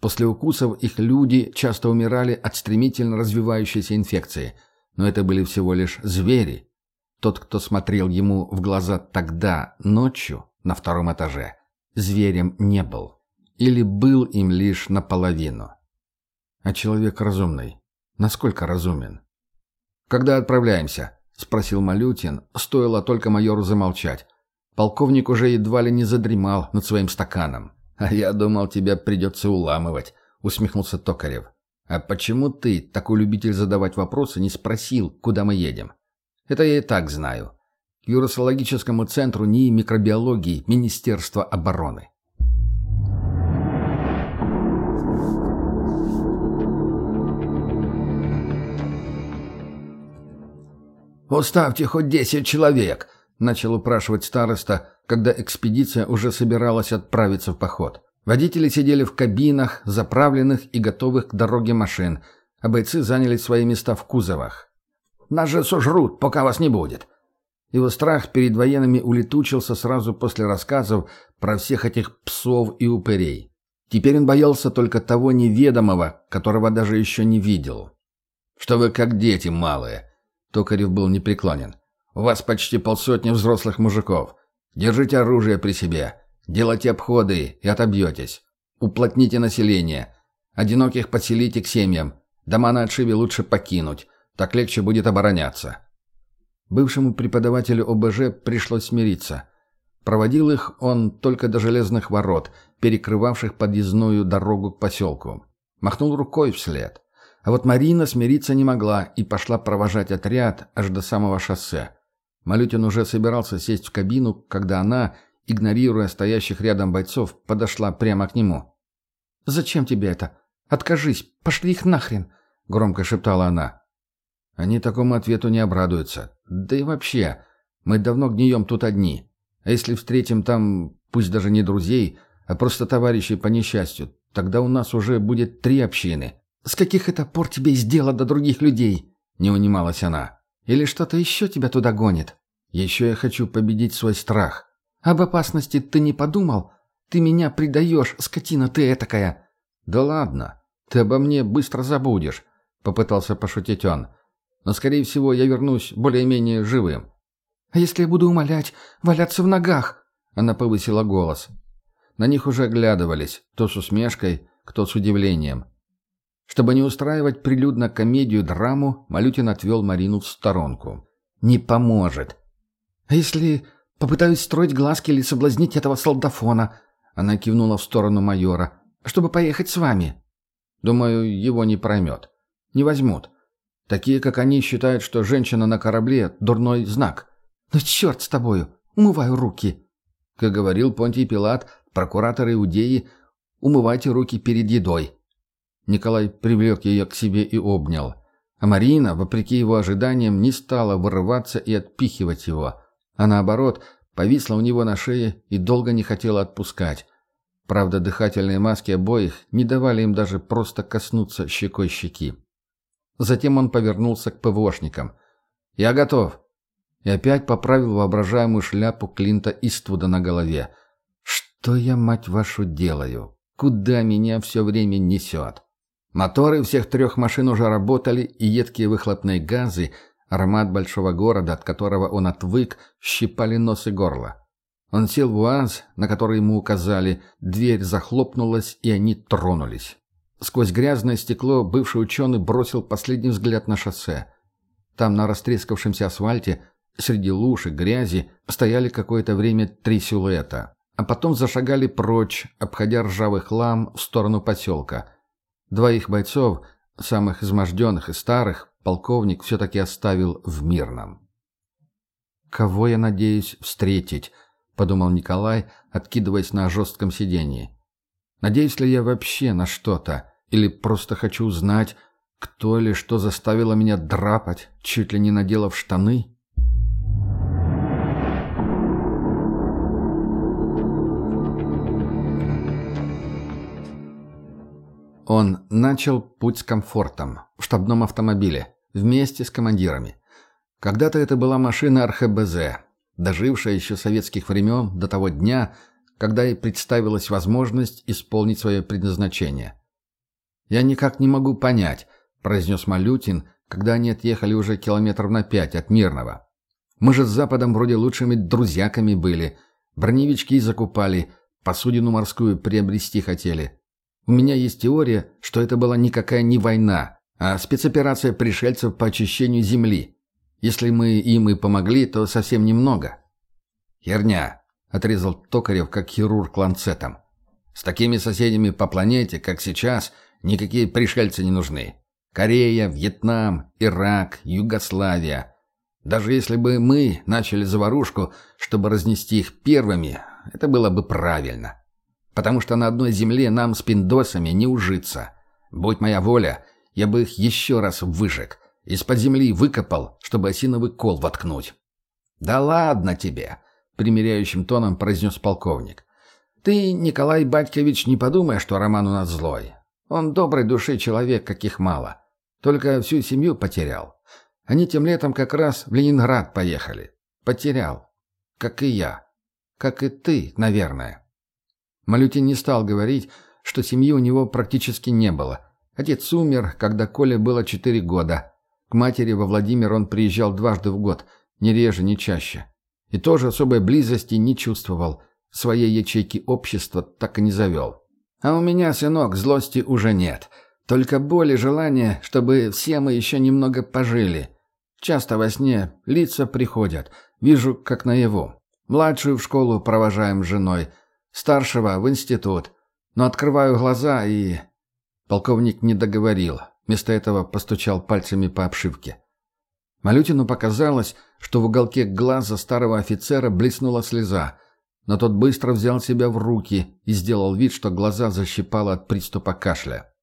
После укусов их люди часто умирали от стремительно развивающейся инфекции. Но это были всего лишь звери. Тот, кто смотрел ему в глаза тогда, ночью, на втором этаже, зверем не был. Или был им лишь наполовину. А человек разумный. Насколько разумен? «Когда отправляемся?» — спросил Малютин. Стоило только майору замолчать. Полковник уже едва ли не задремал над своим стаканом. «А я думал, тебя придется уламывать», — усмехнулся Токарев. «А почему ты, такой любитель задавать вопросы, не спросил, куда мы едем?» «Это я и так знаю. К вирусологическому центру НИИ микробиологии Министерства обороны». «Уставьте хоть десять человек», — начал упрашивать староста, когда экспедиция уже собиралась отправиться в поход. Водители сидели в кабинах, заправленных и готовых к дороге машин, а бойцы заняли свои места в кузовах. «Нас же сожрут, пока вас не будет!» Его страх перед военными улетучился сразу после рассказов про всех этих псов и упырей. Теперь он боялся только того неведомого, которого даже еще не видел. «Что вы как дети малые!» Токарев был непреклонен. «У вас почти полсотни взрослых мужиков. Держите оружие при себе. Делайте обходы и отобьетесь. Уплотните население. Одиноких подселите к семьям. Дома на отшибе лучше покинуть. Так легче будет обороняться. Бывшему преподавателю ОБЖ пришлось смириться. Проводил их он только до железных ворот, перекрывавших подъездную дорогу к поселку. Махнул рукой вслед. А вот Марина смириться не могла и пошла провожать отряд аж до самого шоссе. Малютин уже собирался сесть в кабину, когда она, игнорируя стоящих рядом бойцов, подошла прямо к нему. «Зачем тебе это? Откажись, пошли их нахрен!» — громко шептала она. Они такому ответу не обрадуются. Да и вообще, мы давно гнием тут одни. А если встретим там, пусть даже не друзей, а просто товарищей по несчастью, тогда у нас уже будет три общины. «С каких это пор тебе дела до других людей?» — не унималась она. Или что-то еще тебя туда гонит? Еще я хочу победить свой страх. Об опасности ты не подумал? Ты меня предаешь, скотина ты этакая. Да ладно, ты обо мне быстро забудешь, попытался пошутить он. Но, скорее всего, я вернусь более-менее живым. А если я буду умолять, валяться в ногах? Она повысила голос. На них уже оглядывались, то с усмешкой, кто с удивлением. Чтобы не устраивать прилюдно комедию-драму, Малютин отвел Марину в сторонку. «Не поможет». «А если попытаюсь строить глазки или соблазнить этого солдафона?» Она кивнула в сторону майора. «Чтобы поехать с вами». «Думаю, его не проймет. Не возьмут. Такие, как они, считают, что женщина на корабле – дурной знак». «Ну черт с тобою! Умываю руки!» Как говорил Понтий Пилат, прокуратор Иудеи, умывайте руки перед едой. Николай привлек ее к себе и обнял. А Марина, вопреки его ожиданиям, не стала вырываться и отпихивать его, а наоборот, повисла у него на шее и долго не хотела отпускать. Правда, дыхательные маски обоих не давали им даже просто коснуться щекой щеки. Затем он повернулся к ПВОшникам. «Я готов!» И опять поправил воображаемую шляпу Клинта Иствуда на голове. «Что я, мать вашу, делаю? Куда меня все время несет?» Моторы всех трех машин уже работали, и едкие выхлопные газы, аромат большого города, от которого он отвык, щипали нос и горло. Он сел в УАЗ, на который ему указали, дверь захлопнулась, и они тронулись. Сквозь грязное стекло бывший ученый бросил последний взгляд на шоссе. Там, на растрескавшемся асфальте, среди луж и грязи, стояли какое-то время три силуэта. А потом зашагали прочь, обходя ржавый хлам в сторону поселка – Двоих бойцов, самых изможденных и старых, полковник все-таки оставил в Мирном. «Кого я надеюсь встретить?» — подумал Николай, откидываясь на жестком сиденье. «Надеюсь ли я вообще на что-то? Или просто хочу узнать, кто или что заставило меня драпать, чуть ли не наделав штаны?» Он начал путь с комфортом, в штабном автомобиле, вместе с командирами. Когда-то это была машина РХБЗ, дожившая еще советских времен до того дня, когда ей представилась возможность исполнить свое предназначение. «Я никак не могу понять», – произнес Малютин, когда они отъехали уже километров на пять от Мирного. «Мы же с Западом вроде лучшими друзьяками были, броневички закупали, посудину морскую приобрести хотели. У меня есть теория, что это была никакая не война, а спецоперация пришельцев по очищению Земли. Если мы им и помогли, то совсем немного. Херня, отрезал Токарев как хирург ланцетом. С такими соседями по планете, как сейчас, никакие пришельцы не нужны. Корея, Вьетнам, Ирак, Югославия. Даже если бы мы начали заварушку, чтобы разнести их первыми, это было бы правильно потому что на одной земле нам с пиндосами не ужиться. Будь моя воля, я бы их еще раз выжег, из-под земли выкопал, чтобы осиновый кол воткнуть». «Да ладно тебе», — примиряющим тоном произнес полковник. «Ты, Николай Батькович, не подумай, что Роман у нас злой. Он доброй души человек, каких мало. Только всю семью потерял. Они тем летом как раз в Ленинград поехали. Потерял. Как и я. Как и ты, наверное. Малютин не стал говорить, что семьи у него практически не было. Отец умер, когда Коле было четыре года. К матери во Владимир он приезжал дважды в год, ни реже, ни чаще. И тоже особой близости не чувствовал. Своей ячейки общества так и не завел. А у меня, сынок, злости уже нет. Только боль и желание, чтобы все мы еще немного пожили. Часто во сне лица приходят. Вижу, как наяву. Младшую в школу провожаем с женой – Старшего в институт. Но открываю глаза и... Полковник не договорил. Вместо этого постучал пальцами по обшивке. Малютину показалось, что в уголке глаза старого офицера блеснула слеза, но тот быстро взял себя в руки и сделал вид, что глаза защипало от приступа кашля.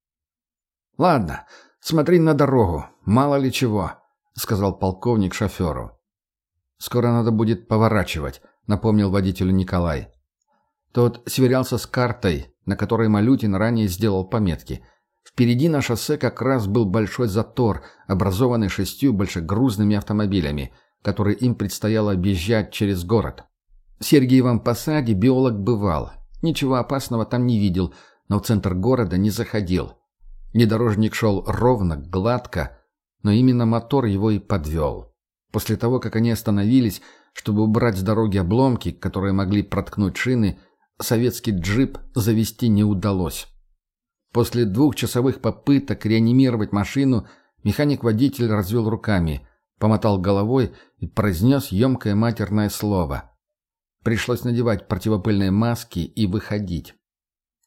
«Ладно, смотри на дорогу, мало ли чего», — сказал полковник шоферу. «Скоро надо будет поворачивать», — напомнил водителю Николай. Тот сверялся с картой, на которой Малютин ранее сделал пометки. Впереди на шоссе как раз был большой затор, образованный шестью большегрузными автомобилями, которые им предстояло объезжать через город. Сергиевом посаде биолог бывал. Ничего опасного там не видел, но в центр города не заходил. Недорожник шел ровно, гладко, но именно мотор его и подвел. После того, как они остановились, чтобы убрать с дороги обломки, которые могли проткнуть шины, советский джип завести не удалось. После двухчасовых попыток реанимировать машину механик-водитель развел руками, помотал головой и произнес емкое матерное слово. Пришлось надевать противопыльные маски и выходить.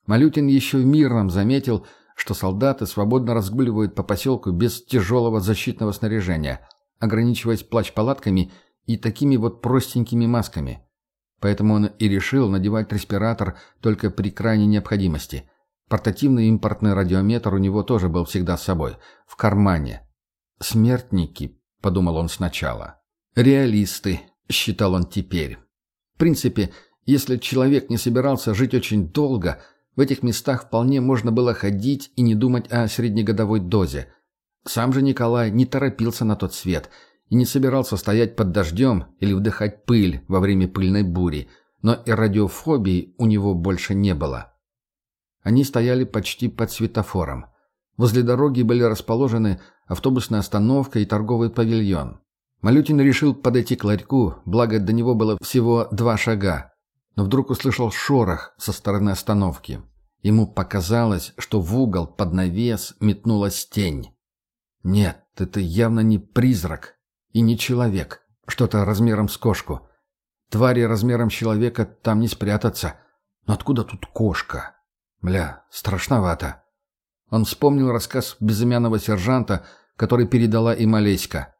Малютин еще в мирном заметил, что солдаты свободно разгуливают по поселку без тяжелого защитного снаряжения, ограничиваясь плащ-палатками и такими вот простенькими масками. поэтому он и решил надевать респиратор только при крайней необходимости. Портативный импортный радиометр у него тоже был всегда с собой, в кармане. «Смертники», — подумал он сначала. «Реалисты», — считал он теперь. Принципе, если человек не собирался жить очень долго, в этих местах вполне можно было ходить и не думать о среднегодовой дозе. Сам же Николай не торопился на тот свет и не собирался стоять под дождем или вдыхать пыль во время пыльной бури, но и радиофобии у него больше не было. Они стояли почти под светофором. Возле дороги были расположены автобусная остановка и торговый павильон. Малютин решил подойти к ларьку, благо до него было всего два шага. Но вдруг услышал шорох со стороны остановки. Ему показалось, что в угол под навес метнулась тень. Нет, это явно не призрак и не человек. Что-то размером с кошку. Твари размером человека там не спрятаться. Но откуда тут кошка? Бля, страшновато. Он вспомнил рассказ безымянного сержанта, который передала им Олеська.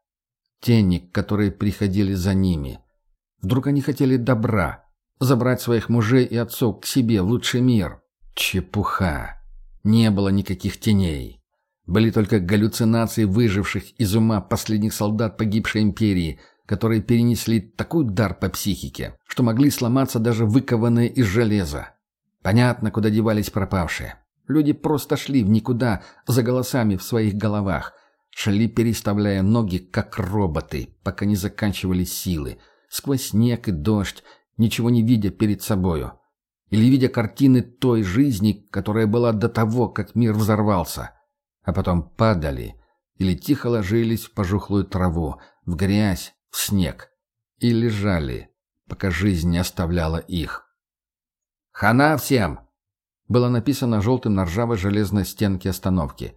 Тени, которые приходили за ними. Вдруг они хотели добра, забрать своих мужей и отцов к себе в лучший мир. Чепуха. Не было никаких теней. Были только галлюцинации выживших из ума последних солдат погибшей империи, которые перенесли такой удар по психике, что могли сломаться даже выкованные из железа. Понятно, куда девались пропавшие. Люди просто шли в никуда, за голосами в своих головах. Шли, переставляя ноги, как роботы, пока не заканчивались силы. Сквозь снег и дождь, ничего не видя перед собою. Или видя картины той жизни, которая была до того, как мир взорвался. А потом падали или тихо ложились в пожухлую траву, в грязь, в снег. И лежали, пока жизнь не оставляла их. «Хана всем!» Было написано желтым на ржавой железной стенке остановки.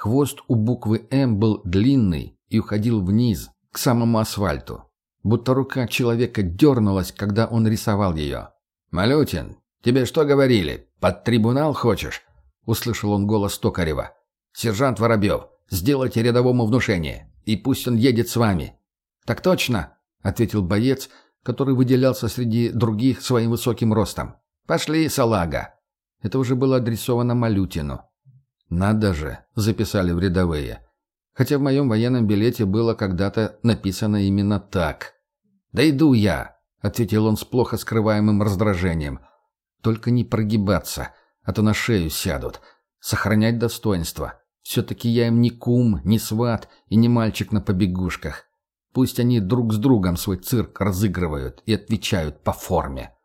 Хвост у буквы «М» был длинный и уходил вниз, к самому асфальту. Будто рука человека дернулась, когда он рисовал ее. «Малютин, тебе что говорили? Под трибунал хочешь?» Услышал он голос Токарева. «Сержант Воробьев, сделайте рядовому внушение, и пусть он едет с вами». «Так точно», — ответил боец, который выделялся среди других своим высоким ростом. «Пошли, салага!» Это уже было адресовано Малютину. «Надо же!» — записали в рядовые. Хотя в моем военном билете было когда-то написано именно так. «Да иду я!» — ответил он с плохо скрываемым раздражением. «Только не прогибаться, а то на шею сядут. Сохранять достоинство. Все-таки я им не кум, не сват и не мальчик на побегушках. Пусть они друг с другом свой цирк разыгрывают и отвечают по форме».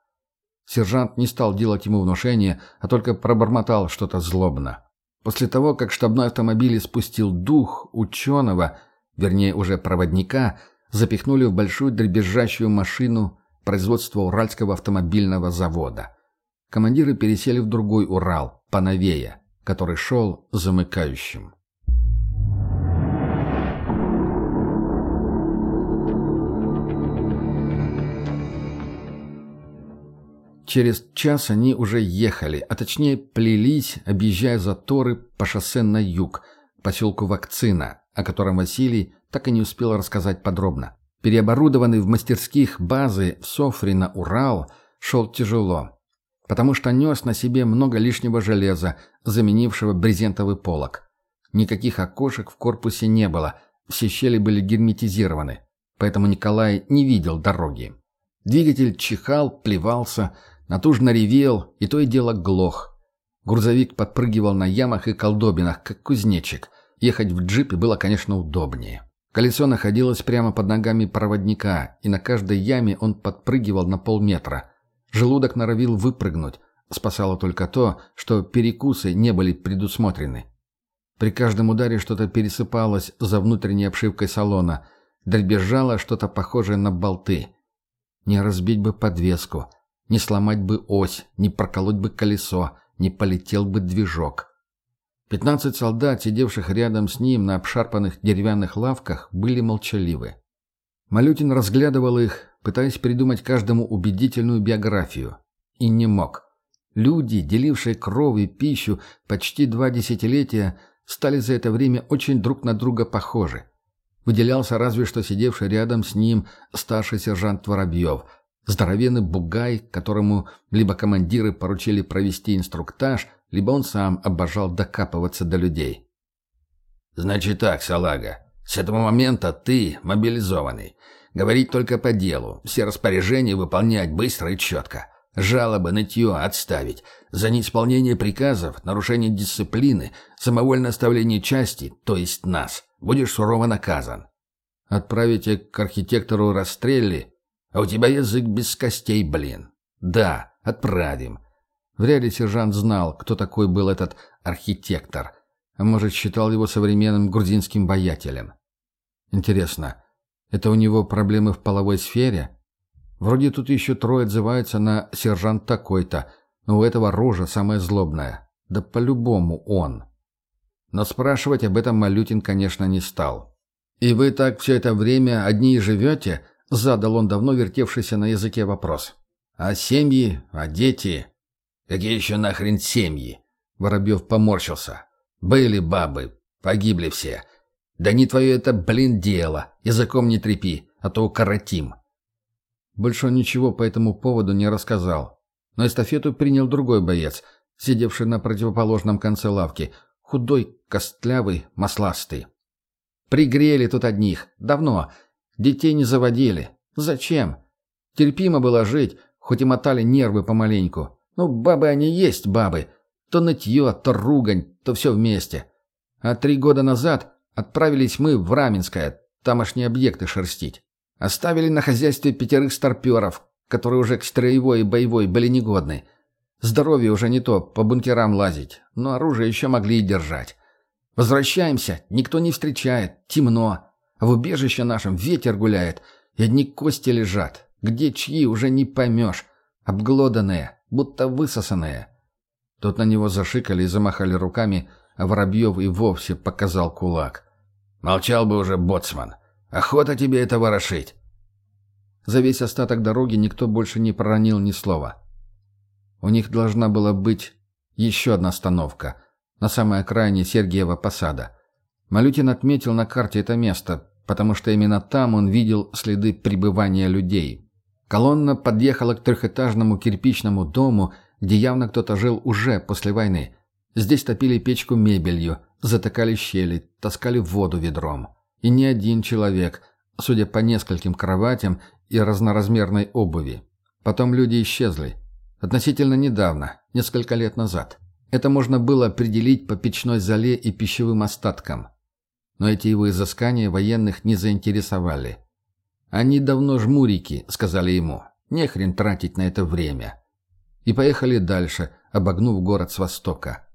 Сержант не стал делать ему внушение, а только пробормотал что-то злобно. После того, как штабной автомобиль испустил дух ученого, вернее уже проводника, запихнули в большую дребезжащую машину производства Уральского автомобильного завода. Командиры пересели в другой Урал, поновее, который шел замыкающим. Через час они уже ехали, а точнее плелись, объезжая заторы по шоссе на юг, к поселку Вакцина, о котором Василий так и не успел рассказать подробно. Переоборудованный в мастерских базы в Софрино Урал шел тяжело, потому что нес на себе много лишнего железа, заменившего брезентовый полог. Никаких окошек в корпусе не было, все щели были герметизированы, поэтому Николай не видел дороги. Двигатель чихал, плевался, натужно ревел и то и дело глох. Грузовик подпрыгивал на ямах и колдобинах, как кузнечик. Ехать в джипе было, конечно, удобнее. Колесо находилось прямо под ногами проводника, и на каждой яме он подпрыгивал на полметра. Желудок норовил выпрыгнуть. Спасало только то, что перекусы не были предусмотрены. При каждом ударе что-то пересыпалось за внутренней обшивкой салона. Дребезжало что-то похожее на болты. Не разбить бы подвеску. Не сломать бы ось, не проколоть бы колесо, не полетел бы движок. Пятнадцать солдат, сидевших рядом с ним на обшарпанных деревянных лавках, были молчаливы. Малютин разглядывал их, пытаясь придумать каждому убедительную биографию. И не мог. Люди, делившие кровь и пищу почти два десятилетия, стали за это время очень друг на друга похожи. Выделялся разве что сидевший рядом с ним старший сержант Воробьев – Здоровенный бугай, которому либо командиры поручили провести инструктаж, либо он сам обожал докапываться до людей. «Значит так, салага, с этого момента ты мобилизованный. Говорить только по делу, все распоряжения выполнять быстро и четко. Жалобы, нытье отставить. За неисполнение приказов, нарушение дисциплины, самовольное оставление части, то есть нас, будешь сурово наказан. Отправите к архитектору Расстрелли, а у тебя язык без костей, блин. Да, отправим. Вряд ли сержант знал, кто такой был этот архитектор, а может, считал его современным грузинским воятелем. Интересно, это у него проблемы в половой сфере? Вроде тут еще трое отзываются на сержант такой-то, но у этого рожа самая злобная. Да по-любому он. Но спрашивать об этом Малютин, конечно, не стал. «И вы так все это время одни и живете?» — задал он давно вертевшийся на языке вопрос. «А семьи? А дети?» «Какие еще нахрен семьи?» Воробьев поморщился. «Были бабы. Погибли все. Да не твое это, блин, дело. Языком не трепи, а то укоротим». Больше он ничего по этому поводу не рассказал. Но эстафету принял другой боец, сидевший на противоположном конце лавки, худой, костлявый, масластый. Пригрели тут одних. Давно. Детей не заводили. Зачем? Терпимо было жить, хоть и мотали нервы помаленьку. Ну, бабы они есть бабы. То нытье, то ругань, то все вместе. А три года назад отправились мы в Раменское, тамошние объекты шерстить. Оставили на хозяйстве пятерых старперов, которые уже к строевой и боевой были негодны. Здоровье уже не то, по бункерам лазить, но оружие еще могли и держать. Возвращаемся, никто не встречает, темно. В убежище нашем ветер гуляет, и одни кости лежат. Где чьи, уже не поймешь. Обглоданные, будто высосанные. Тут на него зашикали и замахали руками, а Воробьев и вовсе показал кулак. «Молчал бы уже, боцман. Охота тебе это ворошить!» За весь остаток дороги никто больше не проронил ни слова. У них должна была быть еще одна остановка, на самой окраине Сергиева посада. Малютин отметил на карте это место, потому что именно там он видел следы пребывания людей. Колонна подъехала к трехэтажному кирпичному дому, где явно кто-то жил уже после войны. Здесь топили печку мебелью, затыкали щели, таскали воду ведром. И не один человек, судя по нескольким кроватям и разноразмерной обуви. Потом люди исчезли. Относительно недавно, несколько лет назад. Это можно было определить по печной зале и пищевым остаткам. Но эти его изыскания военных не заинтересовали. «Они давно жмурики», — сказали ему. «Не хрен тратить на это время». И поехали дальше, обогнув город с востока.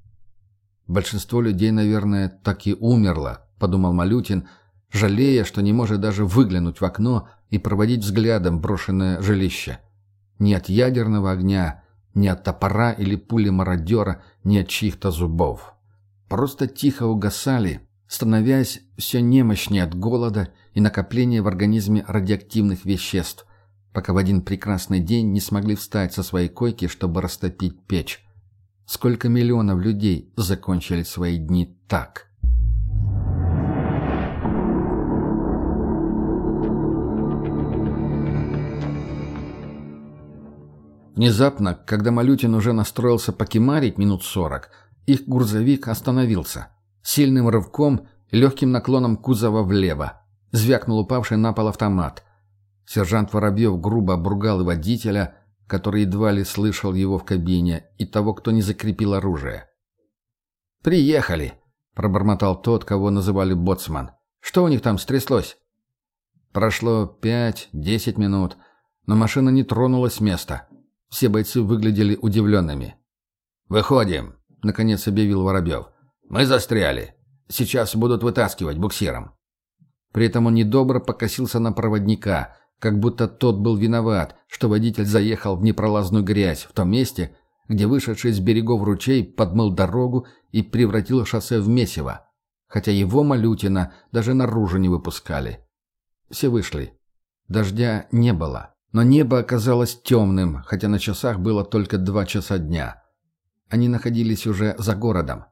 Большинство людей, наверное, так и умерло, подумал Малютин, жалея, что не может даже выглянуть в окно и проводить взглядом брошенное жилище. Ни от ядерного огня, ни от топора или пули мародера, ни от чьих-то зубов. Просто тихо угасали, становясь все немощнее от голода и накопления в организме радиоактивных веществ, пока в один прекрасный день не смогли встать со своей койки, чтобы растопить печь. Сколько миллионов людей закончили свои дни так? Внезапно, когда Малютин уже настроился покемарить минут сорок, их грузовик остановился. Сильным рывком легким наклоном кузова влево. Звякнул упавший на пол автомат. Сержант Воробьев грубо обругал и водителя, который едва ли слышал его в кабине, и того, кто не закрепил оружие. «Приехали!» — пробормотал тот, кого называли боцман. «Что у них там стряслось?» Прошло пять-десять минут, но машина не тронулась с места. Все бойцы выглядели удивленными. «Выходим», — наконец объявил Воробьев. «Мы застряли. Сейчас будут вытаскивать буксиром». При этом он недобро покосился на проводника, как будто тот был виноват, что водитель заехал в непролазную грязь в том месте, где вышедший с берегов ручей подмыл дорогу и превратил шоссе в месиво, хотя его Малютина даже наружу не выпускали. Все вышли. Дождя не было. Но небо оказалось темным, хотя на часах было только два часа дня. Они находились уже за городом.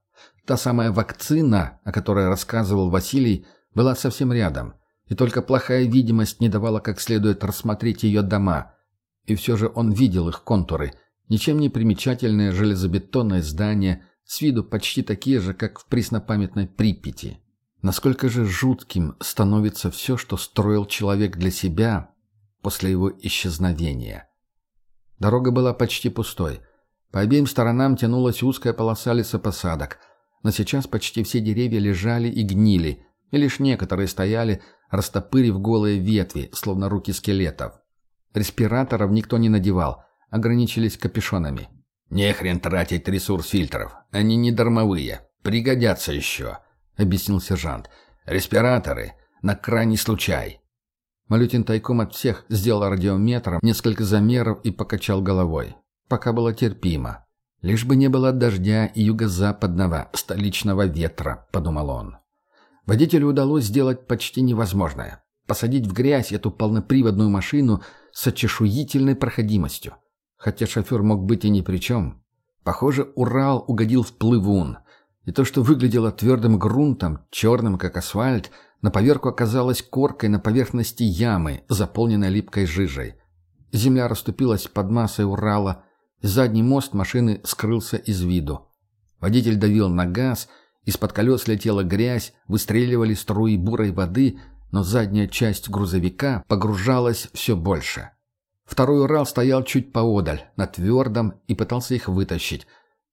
Та самая вакцина, о которой рассказывал Василий, была совсем рядом, и только плохая видимость не давала как следует рассмотреть ее дома. И все же он видел их контуры. Ничем не примечательное железобетонное здание, с виду почти такие же, как в преснопамятной Припяти. Насколько же жутким становится все, что строил человек для себя после его исчезновения. Дорога была почти пустой. По обеим сторонам тянулась узкая полоса лесопосадок, но сейчас почти все деревья лежали и гнили, и лишь некоторые стояли, растопырив голые ветви, словно руки скелетов. Респираторов никто не надевал, ограничились капюшонами. «Не хрен тратить ресурс фильтров, они не дармовые, пригодятся еще», — объяснил сержант. «Респираторы на крайний случай». Малютин тайком от всех сделал радиометром несколько замеров и покачал головой. Пока было терпимо. «Лишь бы не было дождя и юго-западного столичного ветра», — подумал он. Водителю удалось сделать почти невозможное — посадить в грязь эту полноприводную машину с очешуительной проходимостью. Хотя шофер мог быть и ни при чем. Похоже, Урал угодил в плывун. И то, что выглядело твердым грунтом, черным, как асфальт, на поверку оказалось коркой на поверхности ямы, заполненной липкой жижей. Земля расступилась под массой Урала, задний мост машины скрылся из виду. Водитель давил на газ — из-под колес летела грязь, выстреливали струи бурой воды, но задняя часть грузовика погружалась все больше. Второй Урал стоял чуть поодаль, на твердом, и пытался их вытащить.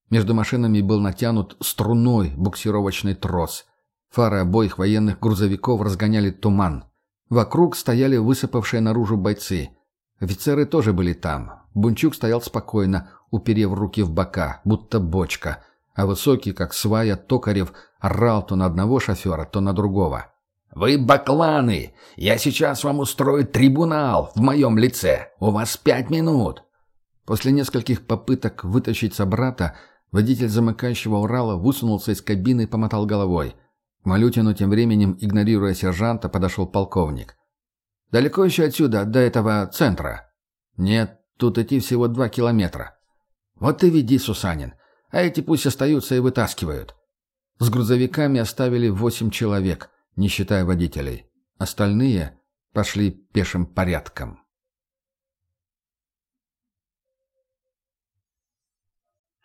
Между машинами был натянут струной буксировочный трос. Фары обоих военных грузовиков разгоняли туман. Вокруг стояли высыпавшие наружу бойцы. Офицеры тоже были там. Бунчук стоял спокойно, уперев руки в бока, будто бочка — а высокий, как свая, Токарев орал то на одного шофера, то на другого. «Вы бакланы! Я сейчас вам устрою трибунал в моем лице! У вас пять минут!» После нескольких попыток вытащить собрата, водитель замыкающего Урала высунулся из кабины и помотал головой. К Малютину тем временем, игнорируя сержанта, подошел полковник. «Далеко еще отсюда, до этого центра?» «Нет, тут идти всего два километра». «Вот и веди, Сусанин а эти пусть остаются и вытаскивают. С грузовиками оставили восемь человек, не считая водителей. Остальные пошли пешим порядком.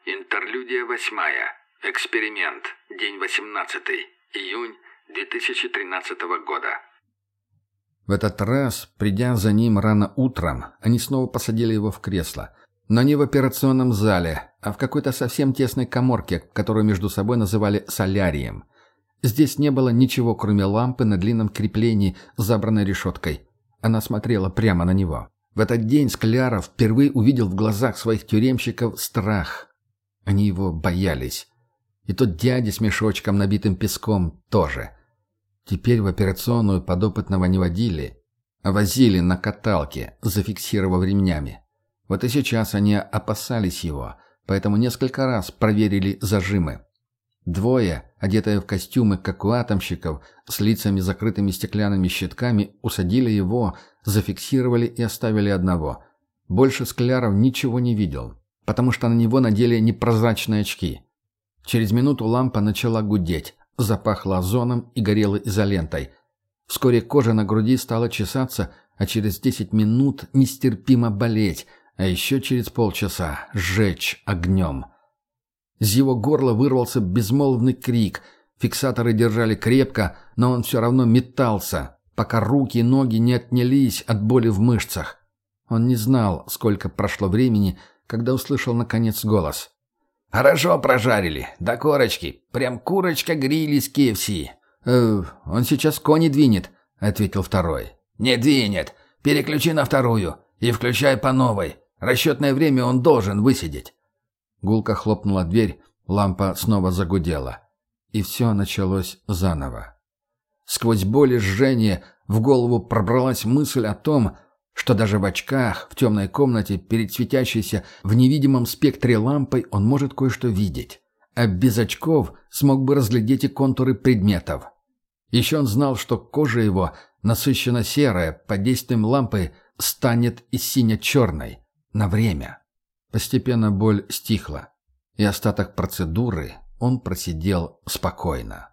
Интерлюдия восьмая. Эксперимент. День восемнадцатый. Июнь 2013 года. В этот раз, придя за ним рано утром, они снова посадили его в кресло, но не в операционном зале, а в какой-то совсем тесной коморке, которую между собой называли солярием. Здесь не было ничего, кроме лампы на длинном креплении, забранной решеткой. Она смотрела прямо на него. В этот день Скляров впервые увидел в глазах своих тюремщиков страх. Они его боялись. И тот дядя с мешочком, набитым песком, тоже. Теперь в операционную подопытного не водили, а возили на каталке, зафиксировав ремнями. Вот и сейчас они опасались его, поэтому несколько раз проверили зажимы. Двое, одетые в костюмы, как у атомщиков, с лицами закрытыми стеклянными щитками, усадили его, зафиксировали и оставили одного. Больше Скляров ничего не видел, потому что на него надели непрозрачные очки. Через минуту лампа начала гудеть, запахла озоном и горела изолентой. Вскоре кожа на груди стала чесаться, а через десять минут нестерпимо болеть – а еще через полчаса сжечь огнем. Из его горла вырвался безмолвный крик. Фиксаторы держали крепко, но он все равно метался, пока руки и ноги не отнялись от боли в мышцах. Он не знал, сколько прошло времени, когда услышал наконец голос. «Хорошо прожарили, до корочки. Прям курочка-гриль из KFC». «Э, «Он сейчас кони двинет», — ответил второй. «Не двинет. Переключи на вторую и включай по новой. Расчетное время он должен высидеть. Гулко хлопнула дверь, лампа снова загудела. И все началось заново. Сквозь боль и жжение в голову пробралась мысль о том, что даже в очках, в темной комнате, перед светящейся в невидимом спектре лампой, он может кое-что видеть. А без очков смог бы разглядеть и контуры предметов. Еще он знал, что кожа его, насыщенно серая, под действием лампы, станет и сине-черной. На время. Постепенно боль стихла, и остаток процедуры он просидел спокойно.